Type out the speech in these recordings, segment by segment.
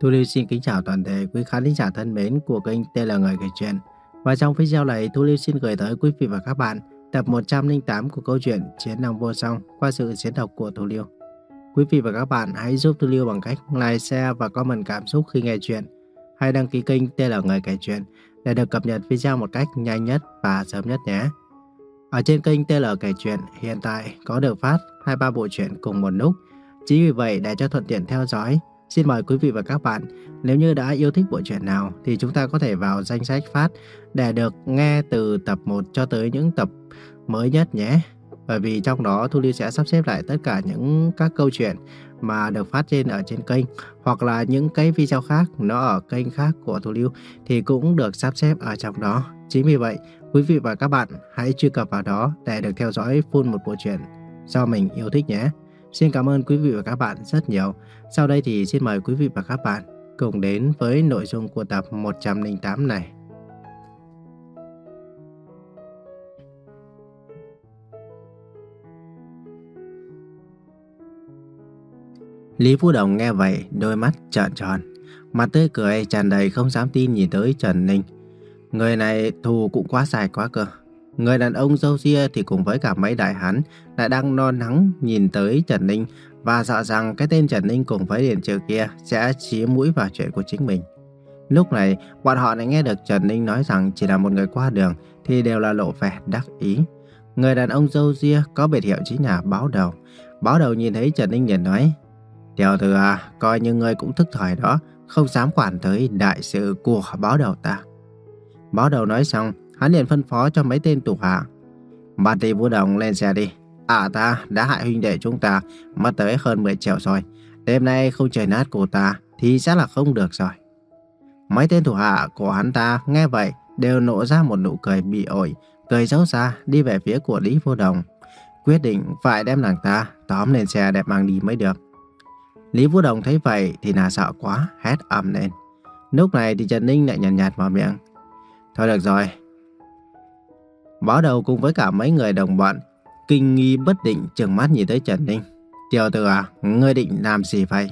Thu Lưu xin kính chào toàn thể quý khán thính giả thân mến của kênh tên là Người Kể Chuyện. Và trong video này, Thu Lưu xin gửi tới quý vị và các bạn tập 108 của câu chuyện Chiến Long Vô Song qua sự diễn đọc của Thu Lưu. Quý vị và các bạn hãy giúp Thu Lưu bằng cách like, share và comment cảm xúc khi nghe chuyện. Hãy đăng ký kênh tên là Người Kể Chuyện để được cập nhật video một cách nhanh nhất và sớm nhất nhé. Ở trên kênh TL Kể Chuyện hiện tại có được phát 2-3 bộ truyện cùng một lúc. Chính vì vậy để cho thuận tiện theo dõi, xin mời quý vị và các bạn nếu như đã yêu thích bộ truyện nào thì chúng ta có thể vào danh sách phát để được nghe từ tập 1 cho tới những tập mới nhất nhé. Bởi vì trong đó Thu Lưu sẽ sắp xếp lại tất cả những các câu chuyện mà được phát trên ở trên kênh hoặc là những cái video khác nó ở kênh khác của Thu Lưu thì cũng được sắp xếp ở trong đó. Chính vì vậy, quý vị và các bạn hãy truy cập vào đó để được theo dõi full một bộ truyện do mình yêu thích nhé. Xin cảm ơn quý vị và các bạn rất nhiều. Sau đây thì xin mời quý vị và các bạn cùng đến với nội dung của tập 108 này. Lý Phú Đồng nghe vậy, đôi mắt trợn tròn, mặt tươi cười tràn đầy không dám tin nhìn tới Trần Ninh. Người này thù cũng quá dài quá cơ. Người đàn ông dâu ria thì cùng với cả mấy đại hán lại đang no nắng nhìn tới Trần Ninh và sợ rằng cái tên Trần Ninh cùng với Điền Trừ kia sẽ chí mũi vào chuyện của chính mình. Lúc này, bọn họ lại nghe được Trần Ninh nói rằng chỉ là một người qua đường thì đều là lộ vẻ đắc ý. Người đàn ông dâu ria có biệt hiệu chính là báo đầu. Báo đầu nhìn thấy Trần Ninh liền nói Tiểu tử à, coi như ngươi cũng thức thời đó, không dám quản tới đại sự của báo đầu ta. Báo đầu nói xong, hắn liền phân phó cho mấy tên tù hạ. Bắt tì vũ đồng lên xe đi. À ta đã hại huynh đệ chúng ta, mất tới hơn 10 triệu rồi. Đêm nay không trời nát của ta thì chắc là không được rồi. Mấy tên thủ hạ của hắn ta nghe vậy đều nộ ra một nụ cười bị ổi, cười xấu xa đi về phía của Lý Vô Đồng. Quyết định phải đem nàng ta tóm lên xe đẹp mang đi mới được. Lý Vũ Đồng thấy vậy thì là sợ quá, hét ầm lên. Lúc này thì Trần Ninh lại nhàn nhạt, nhạt vào miệng. Thôi được rồi. Báo đầu cùng với cả mấy người đồng bọn, kinh nghi bất định trừng mắt nhìn tới Trần Ninh. Tiểu tử à, ngươi định làm gì vậy?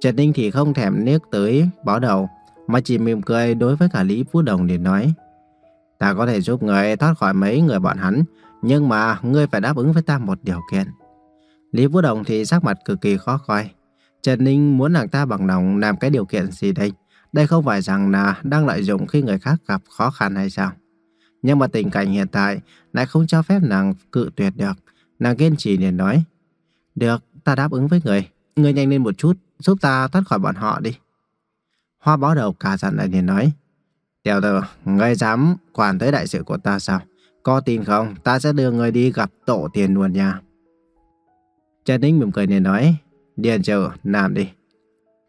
Trần Ninh thì không thèm liếc tới báo đầu, mà chỉ mỉm cười đối với cả Lý Vũ Đồng để nói. Ta có thể giúp người thoát khỏi mấy người bọn hắn, nhưng mà ngươi phải đáp ứng với ta một điều kiện. Lý Vũ Đồng thì sắc mặt cực kỳ khó coi. Trần Ninh muốn nàng ta bằng lòng làm cái điều kiện gì đây? Đây không phải rằng là đang lợi dụng khi người khác gặp khó khăn hay sao? Nhưng mà tình cảnh hiện tại lại không cho phép nàng cự tuyệt được. Nàng kiên trì liền nói. Được, ta đáp ứng với người. Người nhanh lên một chút, giúp ta thoát khỏi bọn họ đi. Hoa bó đầu cả giận lại liền nói. Tiểu tử, ngươi dám quản tới đại sự của ta sao? Có tin không, ta sẽ đưa người đi gặp tổ tiền luôn nha. Trần Ninh mỉm cười liền nói. Điền trừ, làm đi.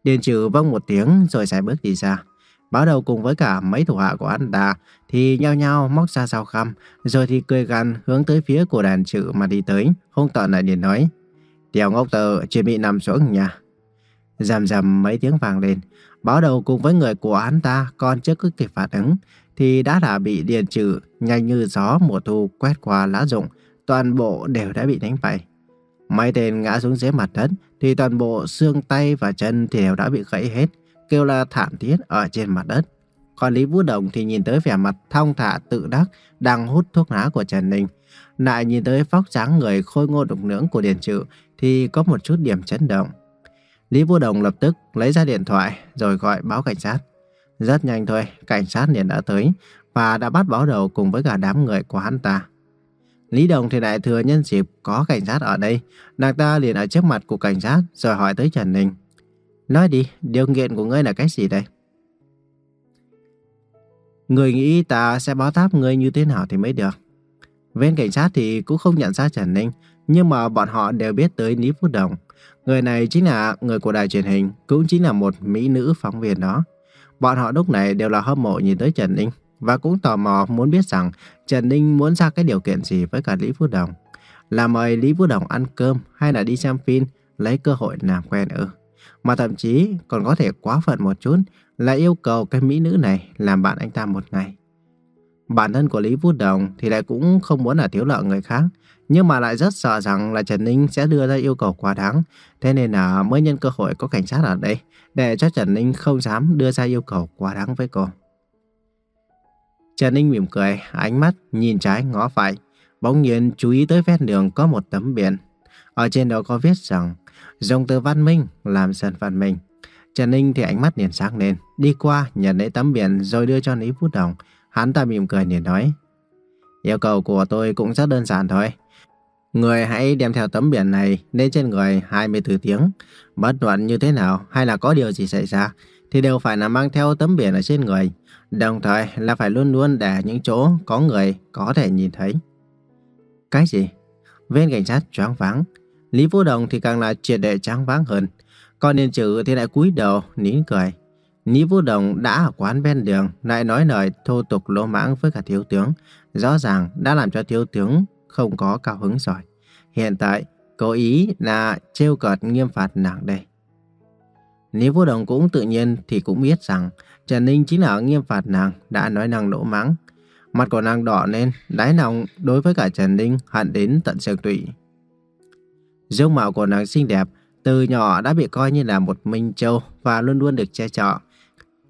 Điền trừ vâng một tiếng rồi sẽ bước đi ra. Báo đầu cùng với cả mấy thủ hạ của anh ta thì nhao nhao móc ra sao khăm, rồi thì cười gằn hướng tới phía của đàn trừ mà đi tới, hung tợn lại liền nói. Tiểu ngốc tử chuẩn bị nằm xuống nhà. Rầm rầm mấy tiếng vàng lên, báo đầu cùng với người của hắn ta còn chưa có kịp phản ứng, thì đã đã bị điền trừ nhanh như gió mùa thu quét qua lá rụng, toàn bộ đều đã bị đánh bay. Mấy tên ngã xuống dưới mặt đất thì toàn bộ xương tay và chân thì đều đã bị gãy hết, kêu la thảm thiết ở trên mặt đất. Còn Lý Vũ Đồng thì nhìn tới vẻ mặt thong thả tự đắc đang hút thuốc lá của Trần Ninh. Lại nhìn tới phóc dáng người khôi ngô đục nướng của Điền Trự thì có một chút điểm chấn động. Lý Vũ Đồng lập tức lấy ra điện thoại rồi gọi báo cảnh sát. Rất nhanh thôi, cảnh sát liền đã tới và đã bắt báo đầu cùng với cả đám người của hắn ta. Lý Đồng thì lại thừa nhân dịp có cảnh sát ở đây. Nàng ta liền ở trước mặt của cảnh sát rồi hỏi tới Trần Ninh. Nói đi, điều kiện của ngươi là cái gì đây? Người nghĩ ta sẽ báo đáp ngươi như thế nào thì mới được. Bên cảnh sát thì cũng không nhận ra Trần Ninh, nhưng mà bọn họ đều biết tới Lý Phú Đồng. Người này chính là người của đài truyền hình, cũng chính là một mỹ nữ phóng viên đó. Bọn họ lúc này đều là hâm mộ nhìn tới Trần Ninh và cũng tò mò muốn biết rằng Trần Ninh muốn ra cái điều kiện gì với cả Lý Phú Đồng. Là mời Lý Phú Đồng ăn cơm hay là đi xem phim, lấy cơ hội làm quen ư. Mà thậm chí còn có thể quá phận một chút là yêu cầu cái mỹ nữ này làm bạn anh ta một ngày. Bản thân của Lý Vũ Đồng thì lại cũng không muốn là thiếu nợ người khác, nhưng mà lại rất sợ rằng là Trần Ninh sẽ đưa ra yêu cầu quá đáng. Thế nên là mới nhân cơ hội có cảnh sát ở đây, để cho Trần Ninh không dám đưa ra yêu cầu quá đáng với cô. Trần Ninh mỉm cười, ánh mắt nhìn trái ngó phải. Bỗng nhiên chú ý tới ven đường có một tấm biển. Ở trên đó có viết rằng, dùng từ văn minh làm sân văn minh. Trần Ninh thì ánh mắt liền sáng lên, đi qua nhận lấy tấm biển rồi đưa cho Lý Vũ Đồng. Hắn ta mỉm cười liền nói, yêu cầu của tôi cũng rất đơn giản thôi. Người hãy đem theo tấm biển này lên trên người 24 tiếng. Bất luận như thế nào hay là có điều gì xảy ra thì đều phải là mang theo tấm biển ở trên người. Đồng thời là phải luôn luôn để những chỗ có người có thể nhìn thấy. Cái gì? Viên cảnh sát choáng váng. Lý Vũ Đồng thì càng là triệt để tráng váng hơn. Còn Điền Trừ thì lại cúi đầu, nín cười. Lý Vũ Đồng đã ở quán ven đường, lại nói lời thô tục lỗ mãng với cả thiếu tướng. Rõ ràng đã làm cho thiếu tướng không có cao hứng rồi. Hiện tại, cố ý là trêu cợt nghiêm phạt nàng đây. Lý Vũ Đồng cũng tự nhiên thì cũng biết rằng Trần Ninh chính là nghiêm phạt nàng đã nói nàng lỗ mãng. Mặt của nàng đỏ lên, đáy lòng đối với cả Trần Ninh hận đến tận xương tủy dung mạo của nàng xinh đẹp, từ nhỏ đã bị coi như là một minh châu và luôn luôn được che chở.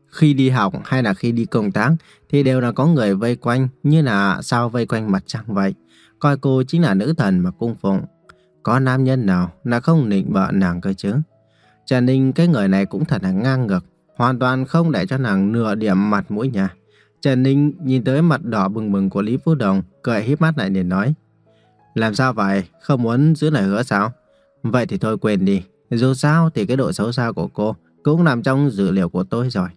Khi đi học hay là khi đi công tác thì đều là có người vây quanh như là sao vây quanh mặt trăng vậy. Coi cô chính là nữ thần mà cung phụng. Có nam nhân nào là không nịnh bợ nàng cơ chứ? Trần Ninh cái người này cũng thật là ngang ngược, hoàn toàn không để cho nàng nửa điểm mặt mũi nhà. Trần Ninh nhìn tới mặt đỏ bừng bừng của Lý Phú Đồng, cười híp mắt lại để nói. Làm sao vậy? Không muốn giữ lời hứa sao? Vậy thì thôi quên đi. Dù sao thì cái độ xấu xa của cô cũng nằm trong dữ liệu của tôi rồi.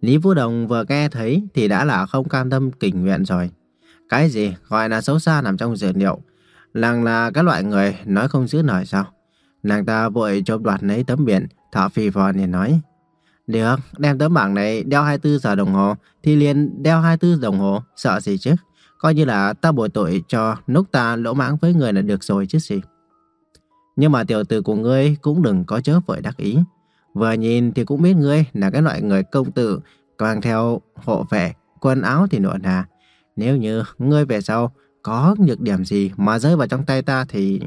Lý Vũ Đồng vừa nghe thấy thì đã là không cam tâm tình nguyện rồi. Cái gì gọi là xấu xa nằm trong dữ liệu? Nàng là cái loại người nói không giữ lời sao? Nàng ta vội chộp đoạt lấy tấm biển, thở phì phò liền nói. Được, đem tấm bảng này đeo 24 giờ đồng hồ, thì liền đeo 24 đồng hồ, sợ gì chứ? Coi như là ta bồi tội cho nút ta lỗ mãng với người là được rồi chứ gì. Nhưng mà tiểu tử của ngươi cũng đừng có chớ vội đắc ý. Vừa nhìn thì cũng biết ngươi là cái loại người công tử, mang theo hộ vệ, quần áo thì nọ nà. Nếu như ngươi về sau có nhược điểm gì mà rơi vào trong tay ta thì...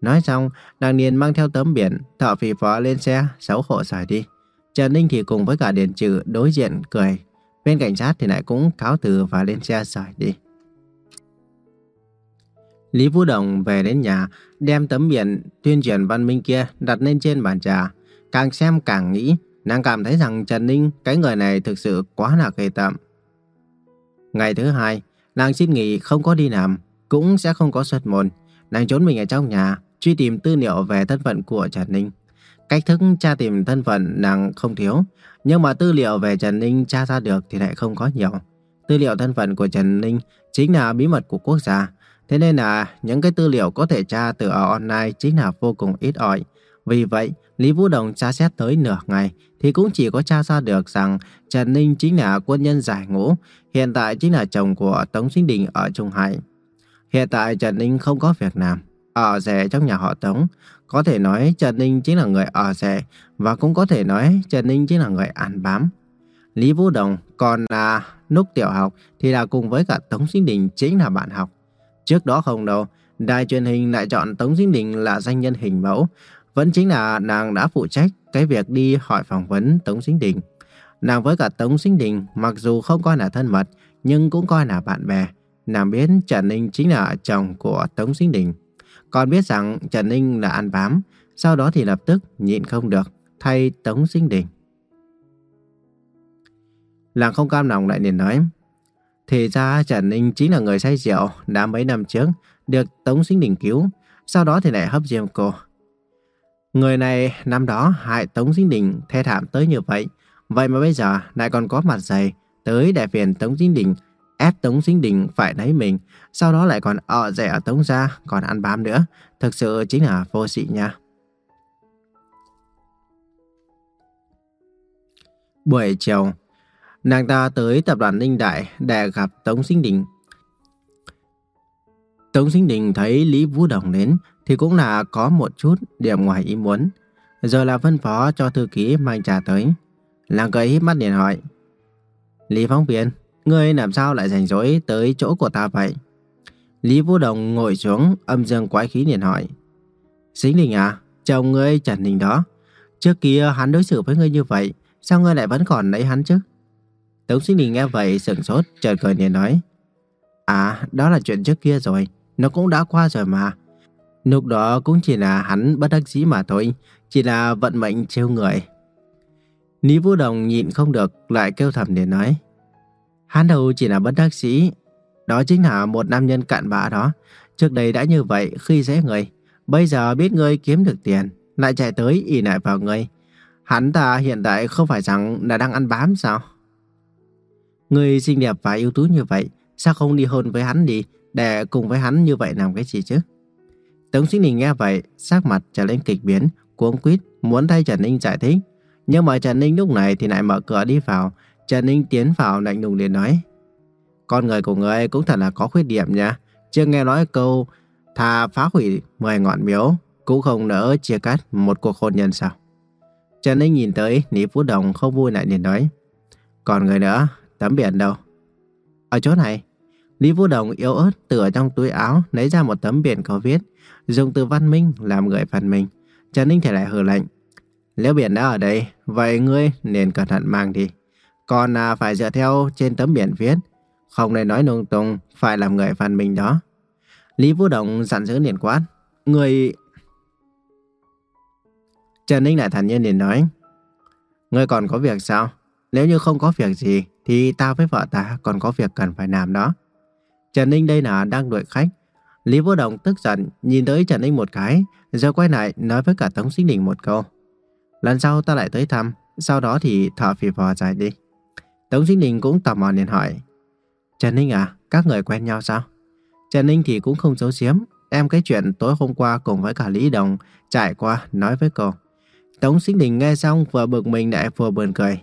Nói xong, đàng Niên mang theo tấm biển, thợ phì phó lên xe, xấu hổ xài đi. Trần Ninh thì cùng với cả Điền Trừ đối diện cười. Bên cảnh sát thì lại cũng cáo từ và lên xe rời đi. Lý Vũ Đồng về đến nhà, đem tấm biển tuyên truyền văn minh kia đặt lên trên bàn trà. Càng xem càng nghĩ, nàng cảm thấy rằng Trần Ninh, cái người này thực sự quá là ghê tởm. Ngày thứ hai, nàng xin nghỉ không có đi làm, cũng sẽ không có xuất môn. Nàng trốn mình ở trong nhà, truy tìm tư liệu về thân phận của Trần Ninh. Cách thức tra tìm thân phận nàng không thiếu, nhưng mà tư liệu về Trần Ninh tra ra được thì lại không có nhiều. Tư liệu thân phận của Trần Ninh chính là bí mật của quốc gia, thế nên là những cái tư liệu có thể tra từ ở online chính là vô cùng ít ỏi. Vì vậy, Lý Vũ Đồng tra xét tới nửa ngày thì cũng chỉ có tra ra được rằng Trần Ninh chính là quân nhân giải ngũ, hiện tại chính là chồng của Tống Sinh Đình ở Trung Hải. Hiện tại Trần Ninh không có việc làm, Ờ, ở rẻ trong nhà họ Tống. Có thể nói Trần Ninh chính là người ờ ở rẻ và cũng có thể nói Trần Ninh chính là người ăn bám. Lý Vũ Đồng còn là lúc tiểu học thì là cùng với cả Tống Sinh Đình chính là bạn học. Trước đó không đâu, đài truyền hình lại chọn Tống Sinh Đình là danh nhân hình mẫu. Vẫn chính là nàng đã phụ trách cái việc đi hỏi phỏng vấn Tống Sinh Đình. Nàng với cả Tống Sinh Đình mặc dù không coi là thân mật nhưng cũng coi là bạn bè. Nàng biết Trần Ninh chính là chồng của Tống Sinh Đình. Còn biết rằng Trần Ninh là ăn bám, sau đó thì lập tức nhịn không được, thay Tống Sinh Đình. Làng không cam lòng lại liền nói, thì ra Trần Ninh chính là người say rượu đã mấy năm trước, được Tống Sinh Đình cứu, sau đó thì lại hấp diêm cô. Người này năm đó hại Tống Sinh Đình thê thảm tới như vậy, vậy mà bây giờ lại còn có mặt dày tới đại phiền Tống Sinh Đình ép Tống Sinh Đình phải lấy mình, sau đó lại còn ở rẻ ở Tống gia, còn ăn bám nữa. Thực sự chính là vô sĩ nha. Buổi chiều, nàng ta tới tập đoàn Ninh Đại để gặp Tống Sinh Đình. Tống Sinh Đình thấy Lý Vũ Đồng đến thì cũng là có một chút điểm ngoài ý muốn. Rồi là phân phó cho thư ký mang trà tới. Nàng cười híp mắt liền hỏi. Lý phóng viên, Ngươi làm sao lại rảnh rỗi tới chỗ của ta vậy? Lý Vũ Đồng ngồi xuống, âm dương quái khí liền hỏi. xính Đình à, chồng ngươi Trần Đình đó. Trước kia hắn đối xử với ngươi như vậy, sao ngươi lại vẫn còn lấy hắn chứ? Tống xính Đình nghe vậy sửng sốt, chợt cười liền nói. À, đó là chuyện trước kia rồi, nó cũng đã qua rồi mà. Lúc đó cũng chỉ là hắn bất đắc dĩ mà thôi, chỉ là vận mệnh trêu người. Lý Vũ Đồng nhịn không được, lại kêu thầm để nói. Hắn đâu chỉ là bất đắc sĩ, đó chính là một nam nhân cạn bã đó. Trước đây đã như vậy khi dễ người, bây giờ biết ngươi kiếm được tiền, lại chạy tới ỉ lại vào ngươi. Hắn ta hiện tại không phải rằng là đang ăn bám sao? Ngươi xinh đẹp và ưu tú như vậy, sao không đi hôn với hắn đi, để cùng với hắn như vậy làm cái gì chứ? Tống Sinh Đình nghe vậy, sắc mặt trở lên kịch biến, cuống quýt muốn thay Trần Ninh giải thích. Nhưng mà Trần Ninh lúc này thì lại mở cửa đi vào. Trần Ninh tiến vào lạnh lùng liền nói. Con người của người cũng thật là có khuyết điểm nha. Chưa nghe nói câu thà phá hủy 10 ngọn miếu, cũng không nỡ chia cắt một cuộc hôn nhân sao. Trần Ninh nhìn tới Lý Phú Đồng không vui lại liền nói. Còn người nữa, tấm biển đâu? Ở chỗ này. Lý Vũ Đồng yếu ớt từ trong túi áo lấy ra một tấm biển có viết dùng từ văn minh làm người phần mình. Trần Ninh thể lại hừ lạnh. Nếu biển đã ở đây, vậy ngươi nên cẩn thận mang đi. Còn à, phải dựa theo trên tấm biển viết, không nên nói lung tung, phải làm người văn minh đó. Lý Vũ Đồng dặn dữ liền quát. Người... Trần Ninh lại thản nhiên liền nói. Ngươi còn có việc sao? Nếu như không có việc gì, thì ta với vợ ta còn có việc cần phải làm đó. Trần Ninh đây là đang đuổi khách. Lý Vô Đồng tức giận, nhìn tới Trần Ninh một cái, rồi quay lại nói với cả Tống Sinh Đình một câu. Lần sau ta lại tới thăm, sau đó thì thở phì phò dài đi. Tống Sinh Đình cũng tò mò liền hỏi. Trần Ninh à, các người quen nhau sao? Trần Ninh thì cũng không giấu giếm, em cái chuyện tối hôm qua cùng với cả Lý Đồng trải qua nói với cô. Tống Sinh Đình nghe xong vừa bực mình lại vừa buồn cười.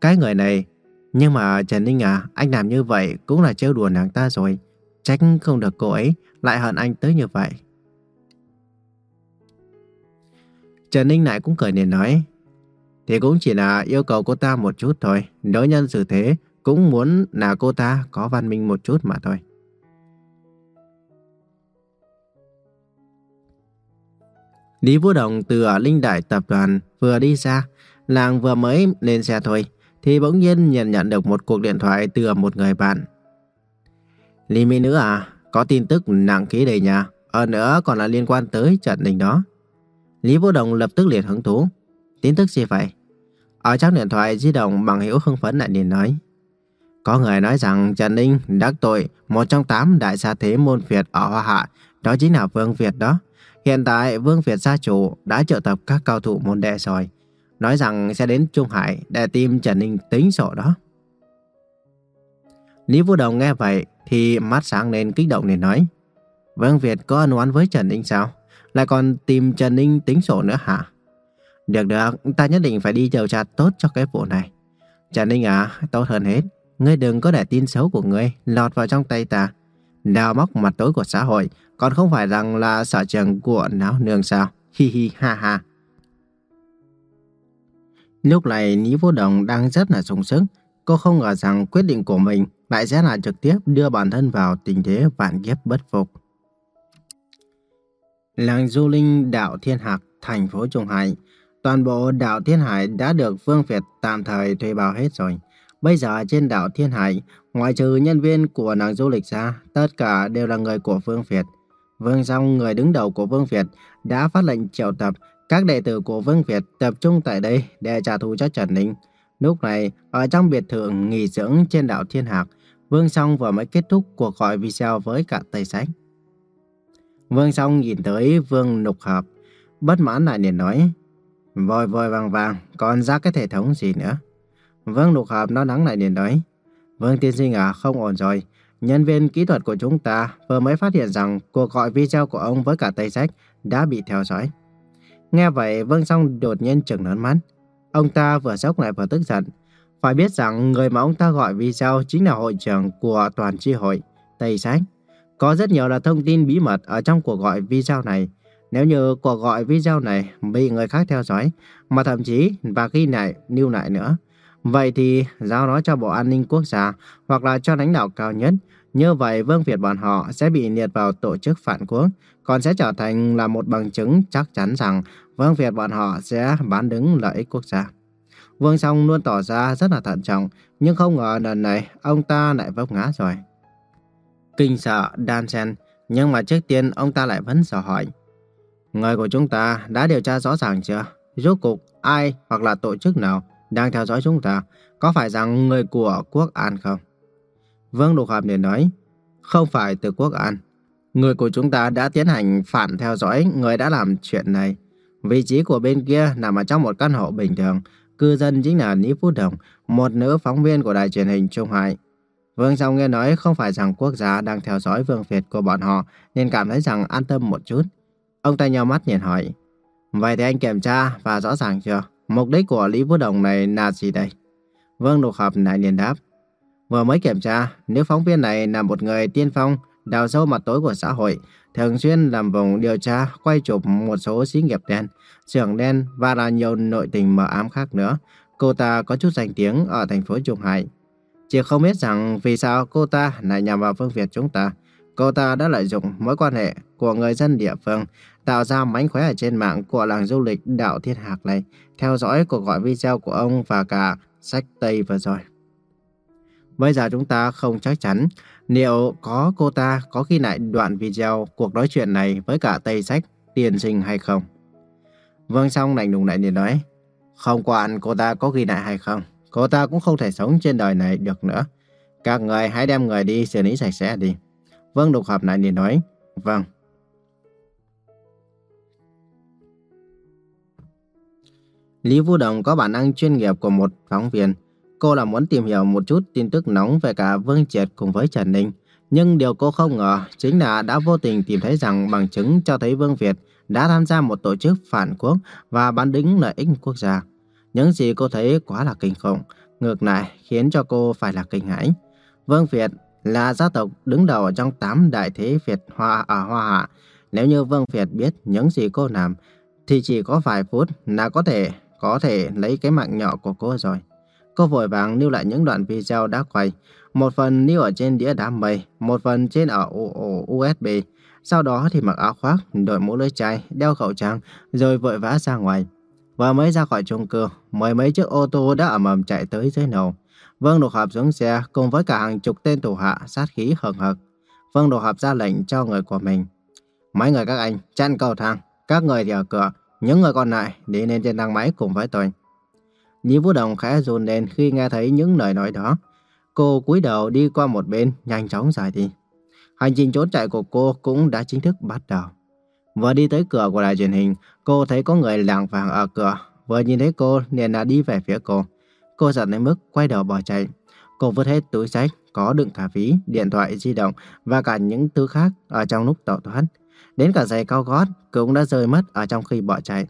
Cái người này, nhưng mà Trần Ninh à, anh làm như vậy cũng là trêu đùa nàng ta rồi. Trách không được cô ấy lại hận anh tới như vậy. Trần Ninh lại cũng cười liền nói. Thì cũng chỉ là yêu cầu cô ta một chút thôi. Đối nhân xử thế cũng muốn là cô ta có văn minh một chút mà thôi. Lý Vũ Đồng từ ở Linh Đại Tập đoàn vừa đi ra, làng vừa mới lên xe thôi, thì bỗng nhiên nhận nhận được một cuộc điện thoại từ một người bạn. Lý Mỹ Nữ à, có tin tức nặng ký đầy nhà, ở nữa còn là liên quan tới trận đình đó. Lý Vũ Đồng lập tức liệt hứng thú. Tin tức gì vậy? Ở trong điện thoại di động bằng hiểu hưng phấn lại liền nói. Có người nói rằng Trần Ninh đắc tội một trong tám đại gia thế môn Việt ở Hoa Hạ, đó chính là Vương Việt đó. Hiện tại Vương Việt gia chủ đã triệu tập các cao thủ môn đệ rồi, nói rằng sẽ đến Trung Hải để tìm Trần Ninh tính sổ đó. Lý Vũ Đồng nghe vậy thì mắt sáng lên kích động để nói. Vương Việt có ân oán với Trần Ninh sao? Lại còn tìm Trần Ninh tính sổ nữa hả? Được được, ta nhất định phải đi điều tra tốt cho cái vụ này. Trần Ninh à, tốt hơn hết. Ngươi đừng có để tin xấu của ngươi lọt vào trong tay ta. Đào móc mặt tối của xã hội, còn không phải rằng là sở trường của não nương sao? Hi hi ha ha. Lúc này Ní Vô Đồng đang rất là sung sức. Cô không ngờ rằng quyết định của mình lại sẽ là trực tiếp đưa bản thân vào tình thế vạn kiếp bất phục. Làng Du Linh Đạo Thiên Hạc, thành phố Trung Hải. Toàn bộ đảo Thiên Hải đã được Vương Việt tạm thời thuê bao hết rồi. Bây giờ trên đảo Thiên Hải, ngoại trừ nhân viên của nàng du lịch ra, tất cả đều là người của Vương Việt. Vương Song, người đứng đầu của Vương Việt, đã phát lệnh triệu tập các đệ tử của Vương Việt tập trung tại đây để trả thù cho Trần Ninh. Lúc này, ở trong biệt thự nghỉ dưỡng trên đảo Thiên Hạc, Vương Song vừa mới kết thúc cuộc gọi video với cả Tây Sách. Vương Song nhìn tới Vương Nục Hợp, bất mãn lại liền nói, vội vội vàng vàng, còn ra cái hệ thống gì nữa. Vương Lục Hợp nó nắng lại liền nói, Vương Tiên Sinh à, không ổn rồi. Nhân viên kỹ thuật của chúng ta vừa mới phát hiện rằng cuộc gọi video của ông với cả Tây Sách đã bị theo dõi. Nghe vậy, Vương Song đột nhiên trừng lớn mắt. Ông ta vừa sốc lại vừa tức giận. Phải biết rằng người mà ông ta gọi video chính là hội trưởng của toàn tri hội, Tây Sách. Có rất nhiều là thông tin bí mật ở trong cuộc gọi video này. Nếu như cuộc gọi video này bị người khác theo dõi, mà thậm chí và ghi lại, lưu lại nữa, vậy thì giao nó cho Bộ An ninh Quốc gia hoặc là cho lãnh đạo cao nhất, Như vậy Vương Việt bọn họ sẽ bị liệt vào tổ chức phản quốc, còn sẽ trở thành là một bằng chứng chắc chắn rằng Vương Việt bọn họ sẽ bán đứng lợi ích quốc gia. Vương Song luôn tỏ ra rất là thận trọng, nhưng không ngờ lần này ông ta lại vấp ngã rồi. Kinh sợ, đan sen nhưng mà trước tiên ông ta lại vẫn dò hỏi. Người của chúng ta đã điều tra rõ ràng chưa? Rốt cục ai hoặc là tổ chức nào đang theo dõi chúng ta? Có phải rằng người của quốc an không? Vương Lục Hợp liền nói, không phải từ quốc an. Người của chúng ta đã tiến hành phản theo dõi người đã làm chuyện này. Vị trí của bên kia nằm ở trong một căn hộ bình thường. Cư dân chính là Lý Phú Đồng, một nữ phóng viên của đài truyền hình Trung Hải. Vương Song nghe nói không phải rằng quốc gia đang theo dõi vương Việt của bọn họ nên cảm thấy rằng an tâm một chút. Ông ta nhau mắt nhìn hỏi, Vậy thì anh kiểm tra và rõ ràng chưa? Mục đích của Lý vũ Đồng này là gì đây? Vương Lục Hợp lại liền đáp, Vừa mới kiểm tra, nếu phóng viên này là một người tiên phong, đào sâu mặt tối của xã hội, thường xuyên làm vùng điều tra, quay chụp một số xí nghiệp đen, trưởng đen và là nhiều nội tình mờ ám khác nữa. Cô ta có chút danh tiếng ở thành phố Trung Hải. Chỉ không biết rằng vì sao cô ta lại nhằm vào phương Việt chúng ta. Cô ta đã lợi dụng mối quan hệ của người dân địa phương, tạo ra mánh khóe ở trên mạng của làng du lịch đảo Thiên Hạc này, theo dõi cuộc gọi video của ông và cả sách Tây vừa rồi. Bây giờ chúng ta không chắc chắn liệu có cô ta có ghi lại đoạn video cuộc nói chuyện này với cả Tây Sách tiền sinh hay không. Vương Song lạnh lùng lại liền nói, không quản cô ta có ghi lại hay không, cô ta cũng không thể sống trên đời này được nữa. Các người hãy đem người đi xử lý sạch sẽ đi. Vương Lục Hợp lại liền nói, vâng. Lý Vũ Đồng có bản năng chuyên nghiệp của một phóng viên. Cô là muốn tìm hiểu một chút tin tức nóng về cả Vương Triệt cùng với Trần Ninh. Nhưng điều cô không ngờ chính là đã vô tình tìm thấy rằng bằng chứng cho thấy Vương Việt đã tham gia một tổ chức phản quốc và bán đứng lợi ích quốc gia. Những gì cô thấy quá là kinh khủng, ngược lại khiến cho cô phải là kinh hãi. Vương Việt là gia tộc đứng đầu trong tám đại thế Việt Hoa ở Hoa Hạ. Nếu như Vương Việt biết những gì cô làm, thì chỉ có vài phút là có thể có thể lấy cái mạng nhỏ của cô rồi. Cô vội vàng lưu lại những đoạn video đã quay. Một phần lưu ở trên đĩa đám mây, một phần trên ở ổ USB. Sau đó thì mặc áo khoác, đội mũ lưỡi chai, đeo khẩu trang, rồi vội vã ra ngoài. Vừa mới ra khỏi chung cư, mười mấy chiếc ô tô đã ầm ầm chạy tới dưới nầu. Vương Đột Hợp xuống xe cùng với cả hàng chục tên thủ hạ sát khí hừng hực. Vương Đột Hợp ra lệnh cho người của mình. Mấy người các anh, chặn cầu thang. Các người thì ở cửa, những người còn lại đi lên trên thang máy cùng với tôi. Lý Vũ Đồng khẽ run lên khi nghe thấy những lời nói đó. Cô cúi đầu đi qua một bên, nhanh chóng rời đi. Hành trình trốn chạy của cô cũng đã chính thức bắt đầu. Vừa đi tới cửa của đài truyền hình, cô thấy có người làng vàng ở cửa. Vừa nhìn thấy cô, liền đã đi về phía cô. Cô giận đến mức quay đầu bỏ chạy. Cô vứt hết túi sách, có đựng cả ví, điện thoại di động và cả những thứ khác ở trong lúc tẩu thoát. Đến cả giày cao gót cũng đã rơi mất ở trong khi bỏ chạy.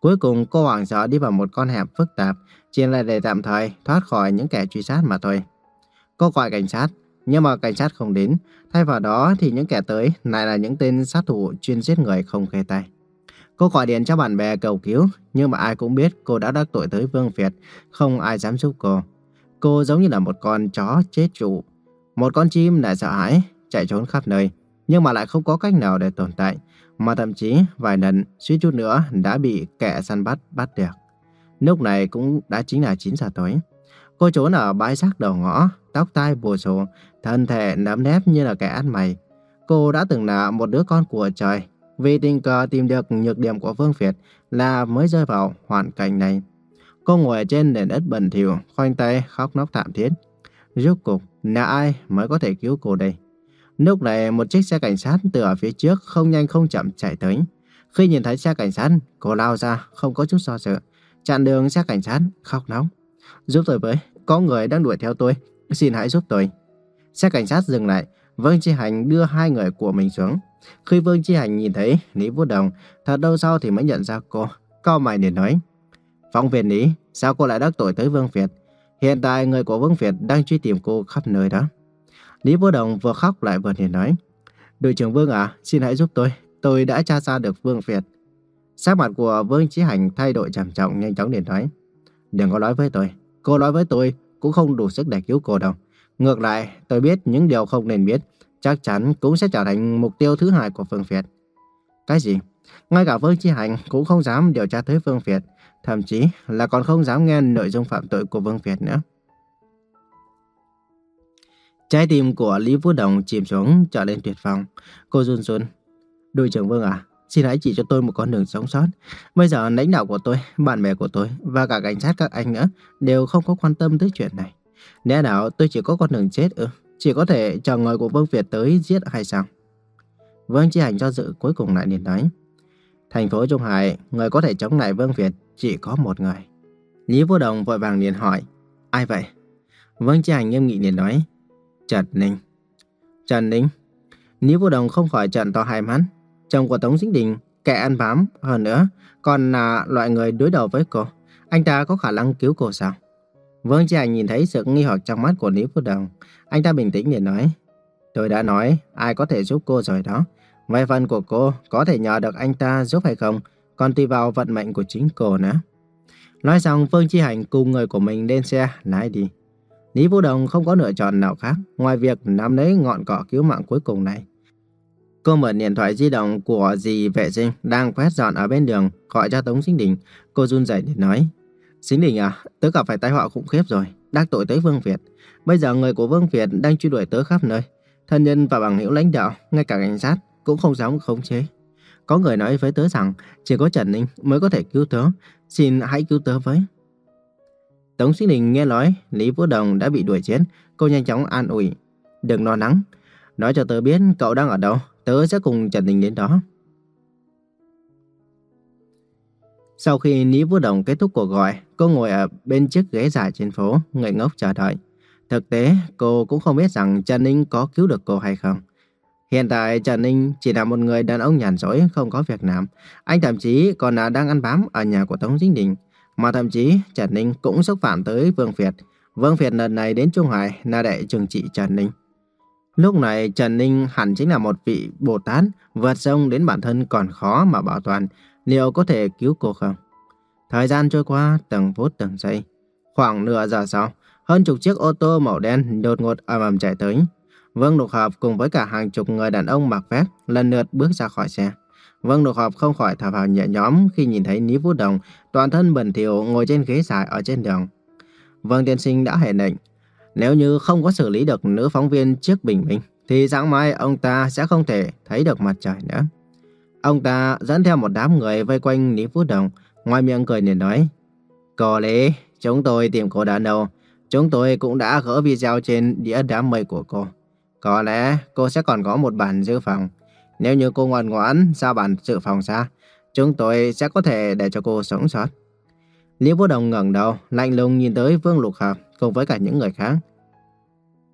Cuối cùng cô hoảng sợ đi vào một con hẻm phức tạp, chỉ là để tạm thời thoát khỏi những kẻ truy sát mà thôi. Cô gọi cảnh sát, nhưng mà cảnh sát không đến. Thay vào đó thì những kẻ tới lại là những tên sát thủ chuyên giết người không kê tay. Cô gọi điện cho bạn bè cầu cứu, nhưng mà ai cũng biết cô đã đắc tội tới Vương Việt, không ai dám giúp cô. Cô giống như là một con chó chết trụ. Một con chim lại sợ hãi, chạy trốn khắp nơi, nhưng mà lại không có cách nào để tồn tại. Mà thậm chí vài lần suýt chút nữa đã bị kẻ săn bắt bắt được. Lúc này cũng đã chính là 9 giờ tối. Cô trốn ở bãi rác đầu ngõ, tóc tai bù xù, thân thể nấm nếp như là kẻ ăn mày. Cô đã từng là một đứa con của trời. Vì tình cờ tìm được nhược điểm của Vương Việt là mới rơi vào hoàn cảnh này. Cô ngồi trên nền đất bẩn thỉu, khoanh tay khóc nóc thảm thiết. Rốt cục, là ai mới có thể cứu cô đây? Lúc này một chiếc xe cảnh sát từ ở phía trước không nhanh không chậm chạy tới. Khi nhìn thấy xe cảnh sát, cô lao ra, không có chút do dự. Chặn đường xe cảnh sát, khóc nóng. Giúp tôi với, có người đang đuổi theo tôi, xin hãy giúp tôi. Xe cảnh sát dừng lại, Vương Chi Hành đưa hai người của mình xuống. Khi Vương Chi Hành nhìn thấy Lý Vũ Đồng, thật lâu sau thì mới nhận ra cô. Cao mày để nói, Phóng viên Lý, sao cô lại đắc tội tới Vương Việt? Hiện tại người của Vương Việt đang truy tìm cô khắp nơi đó. Lý Vũ Đồng vừa khóc lại vừa liền nói, Đội trưởng Vương à, xin hãy giúp tôi, tôi đã tra ra được Vương Việt. Sắc mặt của Vương Chí Hành thay đổi trầm trọng nhanh chóng liền nói. Đừng có nói với tôi. Cô nói với tôi cũng không đủ sức để cứu cô đâu. Ngược lại, tôi biết những điều không nên biết, chắc chắn cũng sẽ trở thành mục tiêu thứ hai của Phương Việt. Cái gì? Ngay cả Vương Chi Hành cũng không dám điều tra tới Vương Việt, thậm chí là còn không dám nghe nội dung phạm tội của Vương Việt nữa. Trái tim của Lý Vũ Đồng chìm xuống trở lên tuyệt vọng. Cô run run. Đội trưởng Vương à, xin hãy chỉ cho tôi một con đường sống sót. Bây giờ lãnh đạo của tôi, bạn bè của tôi và cả cảnh sát các anh nữa đều không có quan tâm tới chuyện này. Lẽ nào tôi chỉ có con đường chết ư? Chỉ có thể chờ người của Vương Việt tới giết hay sao? Vương Chi Hành cho dự cuối cùng lại liền nói. Thành phố Trung Hải, người có thể chống lại Vương Việt chỉ có một người. Lý Vô Đồng vội vàng liền hỏi. Ai vậy? Vương Chi Hành nghiêm nghị liền nói. Trần Ninh. Trần Ninh. Lý Vô Đồng không khỏi trận to hai mắt. Chồng của Tống Dĩnh Đình, kẻ ăn bám, hơn nữa, còn là loại người đối đầu với cô. Anh ta có khả năng cứu cô sao? Vương Chi Hành nhìn thấy sự nghi hoặc trong mắt của Lý Vô Đồng. Anh ta bình tĩnh để nói. Tôi đã nói, ai có thể giúp cô rồi đó. Về phần của cô có thể nhờ được anh ta giúp hay không, còn tùy vào vận mệnh của chính cô nữa. Nói xong, Phương Chi Hành cùng người của mình lên xe, lái đi. Lý Vũ Đồng không có lựa chọn nào khác ngoài việc nắm lấy ngọn cỏ cứu mạng cuối cùng này. Cô mở điện thoại di động của dì vệ sinh đang quét dọn ở bên đường, gọi cho Tống Sinh Đình. Cô run rẩy để nói, Sinh Đình à, tớ gặp phải tai họa khủng khiếp rồi, đắc tội tới Vương Việt. Bây giờ người của Vương Việt đang truy đuổi tớ khắp nơi. Thân nhân và bằng hữu lãnh đạo, ngay cả cảnh sát cũng không dám khống chế. Có người nói với tớ rằng chỉ có Trần Ninh mới có thể cứu tớ, xin hãy cứu tớ với. Tống Sinh Đình nghe nói Lý Vũ Đồng đã bị đuổi chết, cô nhanh chóng an ủi. Đừng lo lắng, nói cho tớ biết cậu đang ở đâu, tớ sẽ cùng Trần Ninh đến đó. Sau khi Lý Vũ Đồng kết thúc cuộc gọi, cô ngồi ở bên chiếc ghế dài trên phố, ngây ngốc chờ đợi. Thực tế, cô cũng không biết rằng Trần Ninh có cứu được cô hay không. Hiện tại Trần Ninh chỉ là một người đàn ông nhàn rỗi không có việc làm. Anh thậm chí còn là đang ăn bám ở nhà của Tống Dĩnh Đình. Mà thậm chí Trần Ninh cũng xúc phạm tới Vương Việt. Vương Việt lần này đến Trung Hải là để trừng trị Trần Ninh. Lúc này Trần Ninh hẳn chính là một vị Bồ Tát vượt sông đến bản thân còn khó mà bảo toàn. Liệu có thể cứu cô không? Thời gian trôi qua từng phút từng giây. Khoảng nửa giờ sau, hơn chục chiếc ô tô màu đen đột ngột ầm ầm chạy tới. Vương Đục Hợp cùng với cả hàng chục người đàn ông mặc vest lần lượt bước ra khỏi xe. Vương Đục Hợp không khỏi thở vào nhẹ nhõm khi nhìn thấy Ní Vũ Đồng toàn thân bẩn thỉu ngồi trên ghế dài ở trên đường. Vương Tiên Sinh đã hẹn định, nếu như không có xử lý được nữ phóng viên trước bình minh, thì sáng mai ông ta sẽ không thể thấy được mặt trời nữa. Ông ta dẫn theo một đám người vây quanh Lý Phú Đồng, ngoài miệng cười liền nói, Cô Lý, chúng tôi tìm cô đã đâu, chúng tôi cũng đã gỡ video trên đĩa đám mây của cô. Có lẽ cô sẽ còn có một bản dự phòng. Nếu như cô ngoan ngoãn ra bản dự phòng ra, chúng tôi sẽ có thể để cho cô sống sót. Lý Phú Đồng ngẩng đầu, lạnh lùng nhìn tới Vương Lục Hợp cùng với cả những người khác.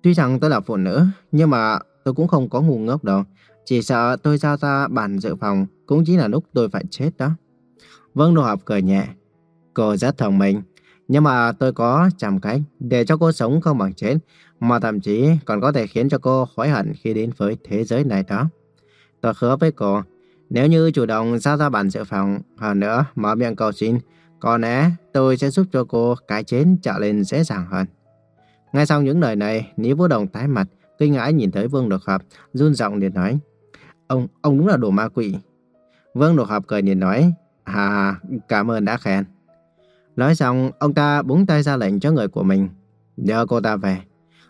Tuy rằng tôi là phụ nữ, nhưng mà tôi cũng không có ngu ngốc đâu. Chỉ sợ tôi giao ra bản dự phòng cũng chỉ là lúc tôi phải chết đó. Vương Đồ Hợp cười nhẹ. Cô rất thông minh, nhưng mà tôi có trăm cách để cho cô sống không bằng chết mà thậm chí còn có thể khiến cho cô hối hận khi đến với thế giới này đó. Tôi hứa với cô, nếu như chủ động giao ra bản dự phòng, hơn nữa mở miệng cầu xin, có lẽ tôi sẽ giúp cho cô cái chết trở lên dễ dàng hơn. Ngay sau những lời này, Ní Vũ Đồng tái mặt, kinh ngãi nhìn thấy Vương Độc Hợp, run giọng liền nói, Ông, ông đúng là đồ ma quỷ. Vương Độc Hợp cười nhìn nói, À, cảm ơn đã khen. Nói xong, ông ta búng tay ra lệnh cho người của mình, nhờ cô ta về.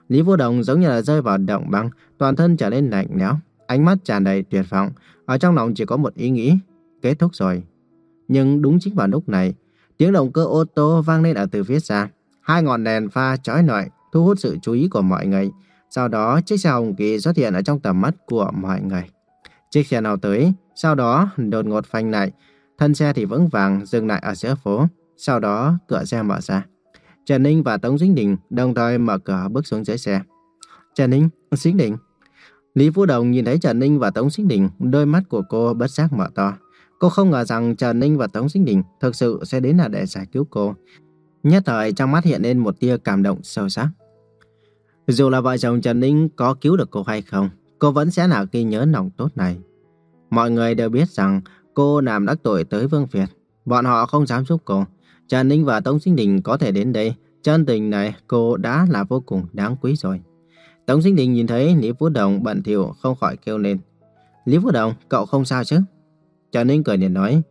Lý Vô Đồng giống như là rơi vào động băng, toàn thân trở nên lạnh lẽo, ánh mắt tràn đầy tuyệt vọng, ở trong lòng chỉ có một ý nghĩ, kết thúc rồi. Nhưng đúng chính vào lúc này, tiếng động cơ ô tô vang lên ở từ phía xa, hai ngọn đèn pha chói nổi thu hút sự chú ý của mọi người. Sau đó, chiếc xe hồng kỳ xuất hiện ở trong tầm mắt của mọi người. Chiếc xe nào tới, sau đó đột ngột phanh lại, thân xe thì vững vàng dừng lại ở giữa phố. Sau đó, cửa xe mở ra. Trần Ninh và Tống Dính Đình đồng thời mở cửa bước xuống dưới xe. Trần Ninh, Dính Đình. Lý Phú Đồng nhìn thấy Trần Ninh và Tống Dính Đình, đôi mắt của cô bất giác mở to. Cô không ngờ rằng Trần Ninh và Tống Dính Đình thực sự sẽ đến là để giải cứu cô. Nhất thời trong mắt hiện lên một tia cảm động sâu sắc. Dù là vợ chồng Trần Ninh có cứu được cô hay không, cô vẫn sẽ là ghi nhớ nòng tốt này. Mọi người đều biết rằng cô làm đắc tội tới Vương Việt. Bọn họ không dám giúp cô. Trần Ninh và Tống Sinh Đình có thể đến đây, chân tình này cô đã là vô cùng đáng quý rồi. Tống Sinh Đình nhìn thấy Lý phú Đồng bận thiểu không khỏi kêu lên. Lý phú Đồng, cậu không sao chứ? Trần Ninh cười nhìn nói.